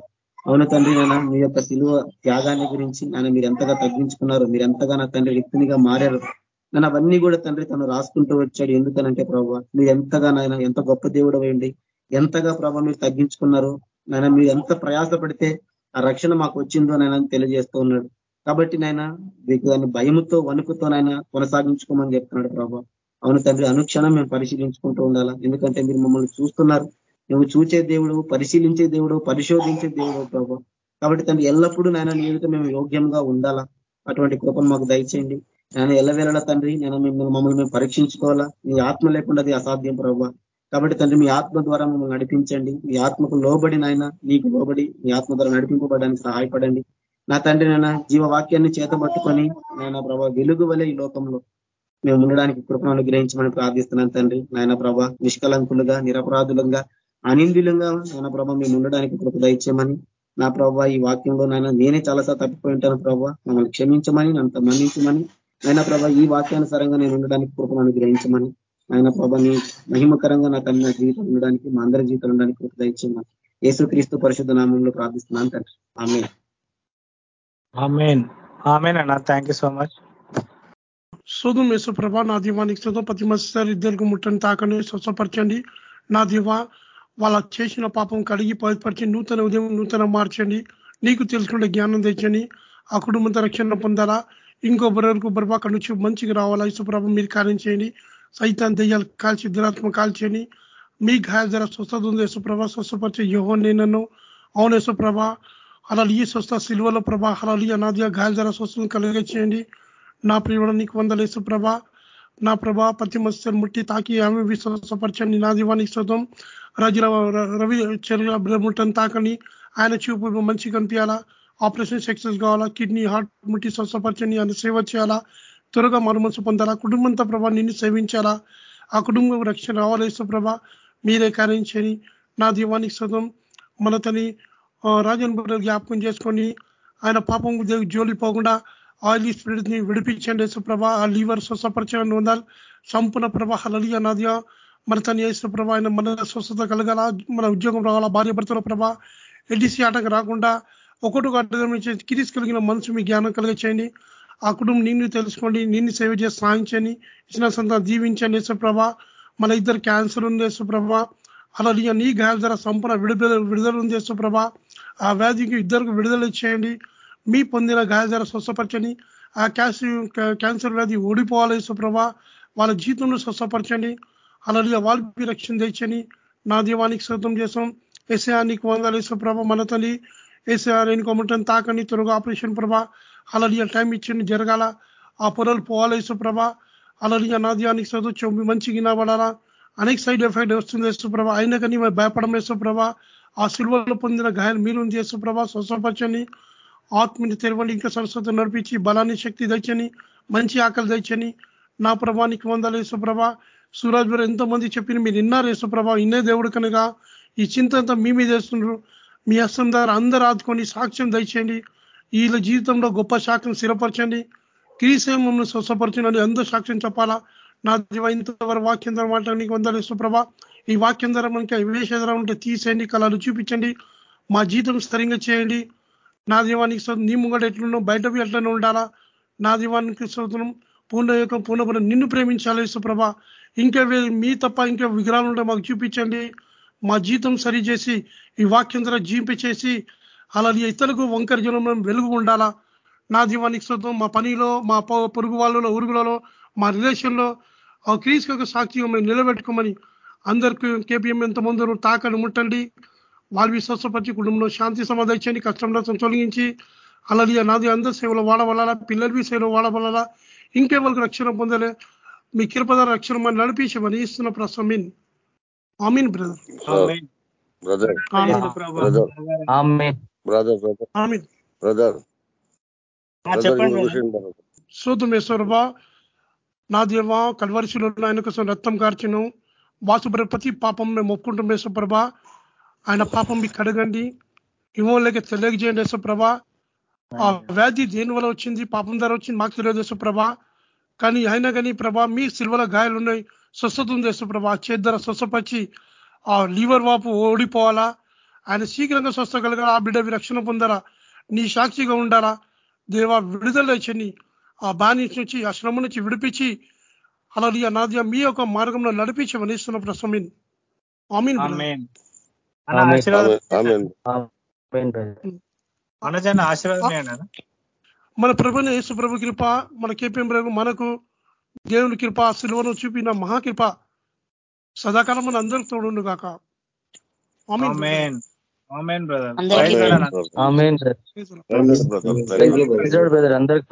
అవును తండ్రి నాయన మీ యొక్క సిలువ త్యాగాన్ని గురించి నాన్న మీరు ఎంతగా తగ్గించుకున్నారు మీరు ఎంతగా నా తండ్రి వ్యక్తినిగా మారారు నన్ను అవన్నీ కూడా తండ్రి తను రాసుకుంటూ వచ్చాడు. ఎందుకనంటే ప్రభావ మీరు ఎంతగా నాయన ఎంత గొప్ప దేవుడు వేయండి ఎంతగా ప్రభావ మీరు తగ్గించుకున్నారు నాయన మీరు ఎంత ప్రయాస పడితే ఆ రక్షణ మాకు వచ్చిందో నాయన తెలియజేస్తూ ఉన్నాడు. కాబట్టి నాయన మీకు దాన్ని భయముతో వణుకుతో నాయన కొనసాగించుకోమని చెప్తున్నాడు ప్రభావ అవును తండ్రి అనుక్షణం మేము పరిశీలించుకుంటూ ఉండాలా? ఎందుకంటే మీరు మమ్మల్ని చూస్తున్నారు. నువ్వు చూచే దేవుడు పరిశీలించే దేవుడు పరిశోధించే దేవుడు ప్రభావ కాబట్టి తండ్రి ఎల్లప్పుడూ నాయన నీళ్ళతో మేము యోగ్యంగా ఉండాలా? అటువంటి కృపను మాకు దయచేయండి. నేను ఎల్లవేళల తండ్రి నేను మిమ్మల్ని మమ్మల్ని మేము పరీక్షించుకోవాలా? మీ ఆత్మ లేకుండా అది అసాధ్యం ప్రభావ కాబట్టి తండ్రి మీ ఆత్మ ద్వారా మమ్మల్ని నడిపించండి. మీ ఆత్మకు లోబడి నాయన నీకు లోబడి మీ ఆత్మ ద్వారా నడిపింపబడడానికి సహాయపడండి. నా తండ్రి నాయన జీవవాక్యాన్ని చేతబట్టుకొని నాయన ప్రభా వెలుగు వలె ఈ లోకంలో. మేము ఉండడానికి కృపను అనుగ్రహించమని ప్రార్థిస్తున్నాను తండ్రి. నాయన ప్రభా నిష్కలంకులుగా నిరపరాధులంగా అనిందులంగా నాయన ప్రభ మేము ఉండడానికి కృప దయచేయమని. నా ప్రభావ ఈ వాక్యంలో నాయన నేనే చాలాసార్లు తప్పిపోయి ఉంటాను ప్రభావ మమ్మల్ని క్షమించమని నన్ను మన్నించమని. ఆయన ప్రభ ఈ వాక్యానుసారంగా నేను ఉండడానికి కృపను అనుగ్రహించమని. ఆయన ప్రభని మహిమకరంగా నాకు అన్న జీవితం ఉండడానికి మా అందరి జీవితం ఉండడానికి కృప దయచేయమని. యేసుక్రీస్తు పరిశుద్ధ నామంలో ప్రార్థిస్తున్నాను తండ్రి. ఆమె అన్న. Thank you so much. శోధం యేసు ప్రభ నా దీవానికి ప్రతి మత్సరి ఇద్దరికి ముట్టని తాకని స్వచ్ఛపరచండి నా దీవ వాళ్ళ చేసిన పాపం కడిగి పవిత్రపరిచి నూతన ఉదయం నూతన మార్చండి. నీకు తెలుసుకుంటే జ్ఞానం తెచ్చని ఆ కుటుంబంతో రక్షణ పొందాలా? ఇంకో బరకు బరబా అక్కడ నుంచి మంచిగా రావాలా? ఇసుప్రభ మీరు కార్యం చేయండి. సైతాన్ దెయ్యాలు కాల్చి దురాత్మ కాల్చని మీ గాయాల ధర స్వస్థత ఉంది. యశుప్రభ స్వస్థపరిచే యోహో నేను అవును యశుప్రభ అలా ఈ స్వస్థ సిల్వల ప్రభ. అలా అనాదిగా గాయాల ధర స్వస్థం కలిగే చేయండి నా ప్రియుడు నీకు వందలు యశుప్రభ నా ప్రభా ప్రతి మత్స్యం ముట్టి తాకి ఆమె విశ్వాసపరచండి. నా దివానికి శోతం రాజుల రవి చెరువుల ముట్టని తాకని ఆయన చూపు మంచి కనిపించాలా? ఆపరేషన్ సక్సెస్ కావాలా? కిడ్నీ హార్ట్ ముట్టి స్వస్థపరచని ఆయన సేవ చేయాలా? త్వరగా మరుమనసు పొందాలా? కుటుంబంతో ప్రభా నిన్ను సేవించాలా? ఆ కుటుంబం రక్షణ రావాలేసు ప్రభ. మీరే కార్యించని నా దీవానికి సదం మన తని రాజన్ జ్ఞాపకం చేసుకొని ఆయన పాపం జోలి పోకుండా ఆయిలీ స్పిరిట్ని విడిపించండి యేసుప్రభ ఆ లీవర్ స్వస్థపరచని ఉండాలి సంపూర్ణ ప్రభ. హలలియ నాదిగా మన చేసిన ప్రభా ఆయన మన స్వస్థత కలగాల మన ఉద్యోగం రావాలా భార్య భర్తల ప్రభా ఎడిసి ఆటకు రాకుండా ఒకటి ఒకటి కిరీస్ కలిగిన మనసు మీ జ్ఞానం కలిగ చేయండి ఆ కుటుంబం నిన్ను తెలుసుకోండి నిన్ను సేవ చేసి సాధించండి. ఇచ్చిన సంత దీవించండి యేసుప్రభ మన ఇద్దరు క్యాన్సర్ ఉంది యేసుప్రభ అలా నీ గాయాల ద్వారా సంపూర్ణ విడుదల విడుదల ఉంది యేసుప్రభ ఆ వ్యాధికి ఇద్దరికి విడుదల చేయండి. మీ పొందిన గాయాల ద్వారా స్వస్థపరచండి. ఆ క్యాన్సర్ వ్యాధి ఓడిపోవాలి యేసుప్రభ వాళ్ళ జీవితంలో స్వస్థపరచండి. అలా వాళ్ళకి రక్షణ తెచ్చని నా దీవానికి సిద్ధం చేసాం ఎస్ఐఆనికి వందాలు ప్రభ మన తల్లి. ఏసీఆర్ తాకని త్వరగా ఆపరేషన్ ప్రభ. అలలియ టైం ఇచ్చింది జరగాల. ఆ పొరలు పోవాలి యేసుప్రభ అలలియ నాద్యానికి చదువు చొమ్మి మంచి గినబడాలా అనేక సైడ్ ఎఫెక్ట్ వస్తుంది యేసుప్రభ అయినా కానీ మేము భయపడం యేసుప్రభ ఆ సిల్వలో పొందిన గాయాలు మీరు ఉంది యేసుప్రభ స్వస్థపరచని ఆత్మని తెరవండి ఇంకా సరస్వతి నడిపించి బలాన్ని శక్తి తెచ్చని మంచి ఆకలి తెచ్చని నా ప్రభానికి వందాలు యేసుప్రభ సూరాజ్ గారు ఎంతో మంది చెప్పిన మీరు విన్నారు యేసుప్రభ ఇన్నే దేవుడు కనుక ఈ చింత అంతా మీ మీద వేస్తున్నారు. మీ హస్తం దగ్గర అందరు ఆదుకొని సాక్ష్యం దయచేయండి. వీళ్ళ జీవితంలో గొప్ప సాక్ష్యం స్థిరపరచండి. క్రీసేం మమ్మల్ని స్వస్థపరచండి అందరూ సాక్ష్యం చెప్పాలా? నా ఇంతవరకు వాక్యం ద్వారా మాట నీకు వందలు ప్రభా ఈ వాక్యం ద్వారా మనకి వివేషధర ఉంటే తీసేయండి కళలు చూపించండి. మా జీతం స్థిరంగా చేయండి. నా దీవానికి నీ ముంగట ఎట్లున్నావు? బయట ఎట్లనే ఉండాలా? నా దీవానికి శోధనం పూర్ణ యొక్క పూర్ణ నిన్ను ప్రేమించాలి సుప్రభ ఇంకా మీ తప్ప ఇంకా విగ్రహాలు ఉంటే మాకు చూపించండి. మా జీతం సరి చేసి ఈ వాక్యం ద్వారా చేసి అలా ఇతరులకు వంకర జనంలో వెలుగు ఉండాలా? నా దీవానికి శుద్ధం మా పనిలో మా పొరుగు వాళ్ళలో ఉరుగులలో మా రిలేషన్లో ఆ క్రీస్కు సాక్షిగా మేము నిలబెట్టుకోమని అందరికీ కేపీఎం ఎంతమందరూ తాకని ముట్టండి. వాళ్ళవి స్వస్థపరిచి కుటుంబంలో శాంతి సమాధాని కష్టంలో తొలగించి అలాది నాది అందరి సేవలో వాడవలాలా పిల్లలవి సేవలో వాడవల్లా ఇంకెవరికి రక్షణ పొందలే? మీ కృపద రక్షణ మనం నడిపించమని ఇస్తున్న ప్రస్తుతం ఆమీన్. Brother. Brother. Brother. Brother brother. Brother. సోదమేశ్వరబా నా దేవ కల్వరిశిలో ఆయన కోసం రక్తం కార్చను. వాసు ప్రతి పాపం మేము ఒప్పుకుంటాం యేసుప్రభ ఆయన పాపం మీకు కడగండి. ఇవ్వలేక తెలియజేయండి యేసుప్రభ ఆ వ్యాధి దేని వల్ల వచ్చింది? పాపం ధర వచ్చింది? మాకు తెలియదు యేసుప్రభ కానీ అయినా కానీ ప్రభా మీ సిల్వల గాయాలు ఉన్నాయి. స్వస్థత ఉంది యేసుప్రభ చేద్దర స్వస్థపరిచి ఆ లీవర్ వాపు ఓడిపోవాలా? ఆయన శీఘ్రంగా స్వస్థ కలగాల ఆ బిడ్డ రక్షణ పొందాలా? నీ సాక్షిగా ఉండాలా? దేవా విడుదల ఇచ్చని ఆ బాని నుంచి ఆ శ్రమ నుంచి విడిపించి అలా నాది మీ యొక్క మార్గంలో నడిపించి వనిస్తున్న ప్రసమీన్ ఆమీన్ అనుజన ఆశీర్వాదం మన ప్రభుని యేసు ప్రభు కృప మన కేపీఎం ప్రభు మనకు దేవుని కృప సిలువను చూపిన మహాకృప సదాకాలం మన అందరికి తోడుండు కాక అందరికి